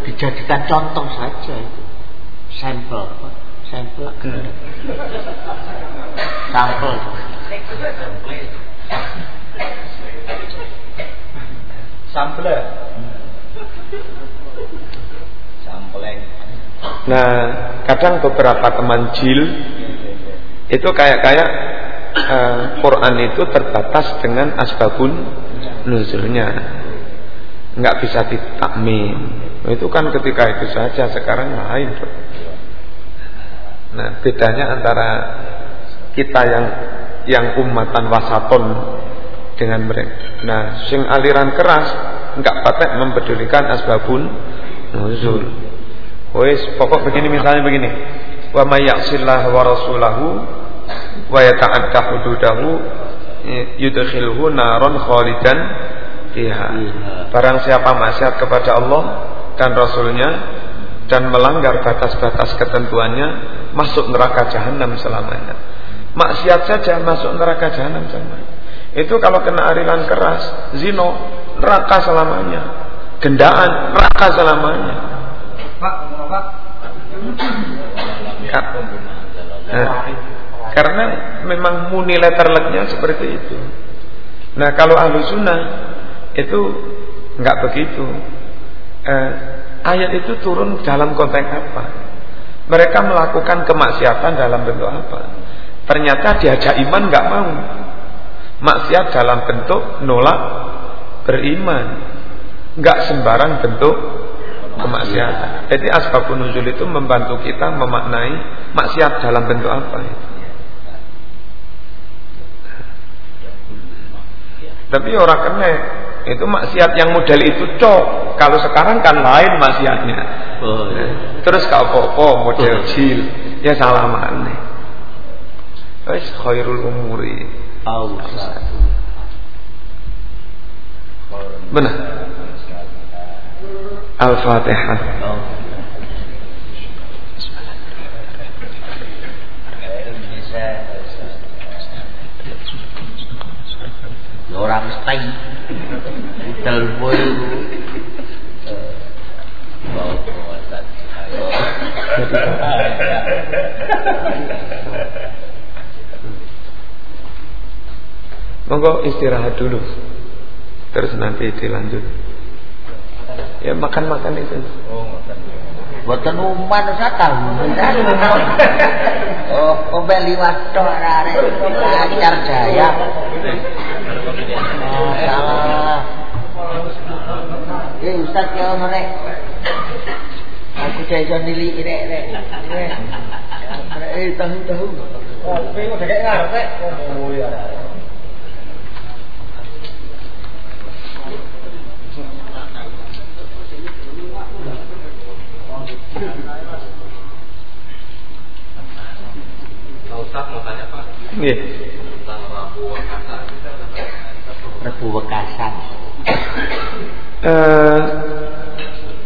dijadikan contoh saja itu. Sampel. Sampel. Sampel. Sampling. Nah kadang beberapa teman jil itu kayak kayak eh, Quran itu terbatas dengan asbabun nuzulnya. Nggak bisa ditakmin. Itu kan ketika itu saja sekarang lain bro. nah bedanya antara kita yang yang umatan wasaton dengan mereka. Nah sing aliran keras nggak patek mempedulikan asbabun nuzul wes pokok begini misalnya begini. Wa may ya'sillah wa rasulahu wa yata'adda hududahu yudkhilhu naron khalidan fiha. Barang siapa maksiat kepada Allah dan rasulnya dan melanggar batas-batas ketentuannya masuk neraka jahanam selamanya. Maksiat saja masuk neraka jahanam selamanya. Itu kalau kena arilan keras zino neraka selamanya. Gendaan neraka selamanya Pak, ngomong Pak. Ka- Nah, karena memang muni letterletnya seperti itu. Nah kalau ahlu sunnah itu nggak begitu. Eh, ayat itu turun dalam konteks apa? Mereka melakukan kemaksiatan dalam bentuk apa? Ternyata diajak iman nggak mau. Maksiat dalam bentuk nolak beriman. Nggak sembarang bentuk kemaksiatan. Jadi asbabun nuzul itu membantu kita memaknai maksiat dalam bentuk apa. Tapi orang kena itu maksiat yang model itu cok. Kalau sekarang kan lain maksiatnya. Oh, iya. Terus kau apa model jil ya salah mana. Wis khairul umuri. Ausat. Benar. Al-Fatihah. Ya Orang mesti boy Monggo istirahat dulu. Terus nanti dilanjut. Ya makan-makan itu. Boten uman saya tahu. Oh, kok beli wadah arek lancar jaya. Masalah. Eh Ustaz ya ono rek. Aku cek iso nili rek rek. Eh tahu tahu. Udah kayak ngarep rek. Oh iya. Ustaz mau iya. eh,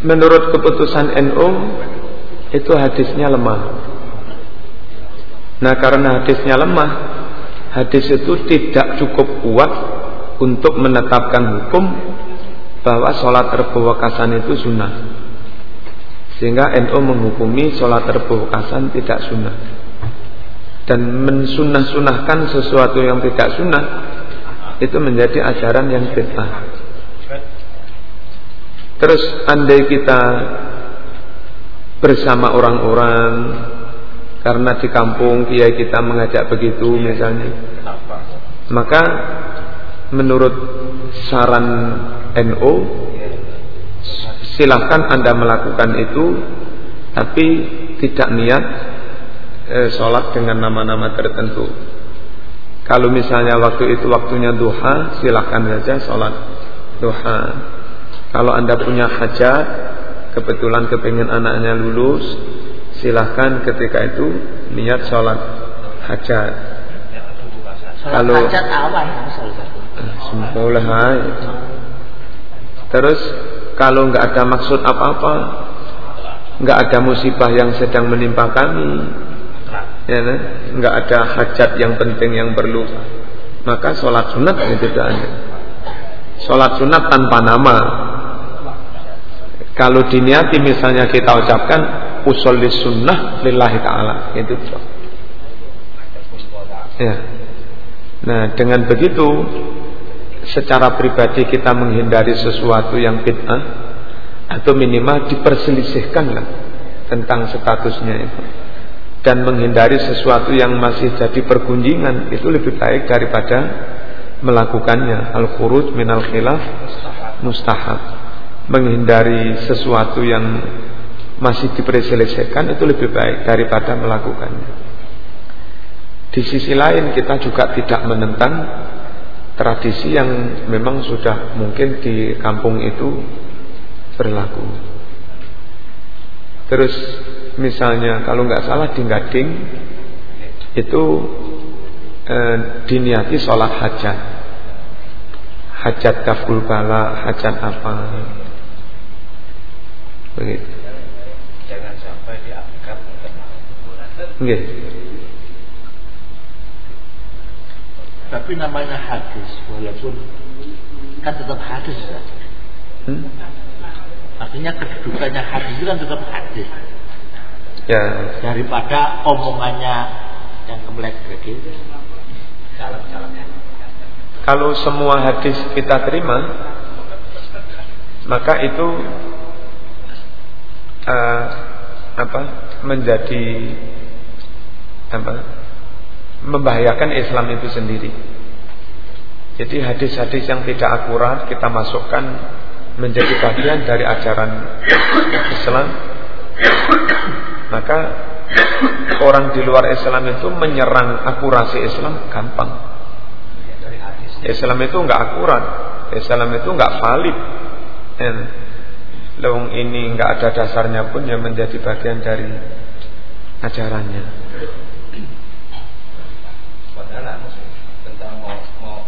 menurut keputusan NU itu hadisnya lemah. Nah karena hadisnya lemah Hadis itu tidak cukup kuat Untuk menetapkan hukum Bahwa sholat terbawakasan itu sunnah. Sehingga NU menghukumi sholat terbawakasan tidak sunnah. Dan mensunah-sunahkan sesuatu yang tidak sunnah itu menjadi ajaran yang bid'ah. Terus andai kita bersama orang-orang karena di kampung kiai kita mengajak begitu misalnya, maka menurut saran NO silahkan anda melakukan itu tapi tidak niat e, sholat dengan nama-nama tertentu. Kalau misalnya waktu itu waktunya duha, silahkan saja sholat duha. Kalau anda punya hajat, kebetulan kepingin anaknya lulus, silahkan ketika itu niat sholat hajat. Kalau hajat boleh Terus kalau nggak ada maksud apa-apa, nggak ada musibah yang sedang menimpa kami, ya, nah, nggak ada hajat yang penting yang perlu, maka sholat sunat itu ada. Sholat sunat tanpa nama, kalau diniati misalnya kita ucapkan usolli sunnah lillahi ta'ala. Itu ya. Nah dengan begitu secara pribadi kita menghindari sesuatu yang bid'ah atau minimal diperselisihkanlah tentang statusnya itu dan menghindari sesuatu yang masih jadi pergunjingan itu lebih baik daripada melakukannya al-khuruj minal khilaf mustahab menghindari sesuatu yang masih diperselisihkan itu lebih baik daripada melakukannya. Di sisi lain kita juga tidak menentang tradisi yang memang sudah mungkin di kampung itu berlaku. Terus misalnya kalau nggak salah di Gading itu eh, diniati sholat hajat, hajat kaful bala, hajat apa, Begitu. Jangan sampai diangkat Nggih. Tapi namanya hadis walaupun kan tetap hadis ya. Hmm? Artinya kedudukannya hadis itu kan tetap hadis. Ya. Daripada omongannya yang kemelek. Kalau semua hadis kita terima, maka itu uh, apa menjadi apa membahayakan Islam itu sendiri. Jadi hadis-hadis yang tidak akurat kita masukkan menjadi bagian dari ajaran Islam, maka orang di luar Islam itu menyerang akurasi Islam gampang. Islam itu enggak akurat, Islam itu enggak valid. And Lewung ini nggak ada dasarnya pun yang menjadi bagian dari ajarannya. Padahal tentang mau mau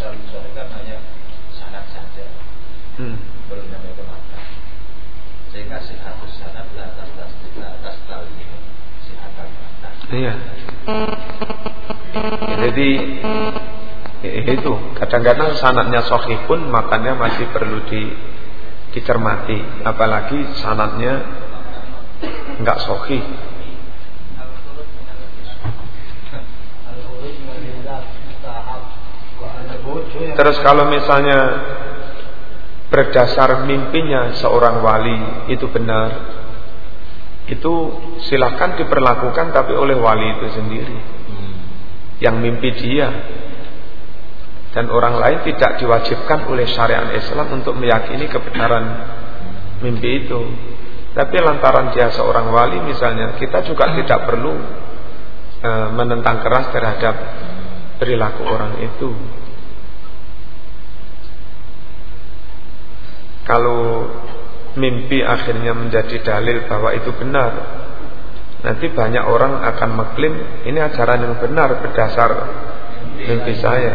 usulnya kan hanya sangat saja, hmm. belum sampai ke mata. Sehingga sihatus sanat lah atas atas atas tali sihatan mata. Iya. Jadi itu kadang-kadang sanatnya sohih pun makannya masih perlu di, dicermati. Apalagi sanatnya nggak sohih terus kalau misalnya berdasar mimpinya seorang wali itu benar itu silahkan diperlakukan tapi oleh wali itu sendiri yang mimpi dia dan orang lain tidak diwajibkan oleh syariat Islam untuk meyakini kebenaran mimpi itu. Tapi lantaran dia seorang wali misalnya, kita juga tidak perlu e, menentang keras terhadap perilaku orang itu. Kalau mimpi akhirnya menjadi dalil bahwa itu benar, nanti banyak orang akan mengklaim ini ajaran yang benar berdasar mimpi saya.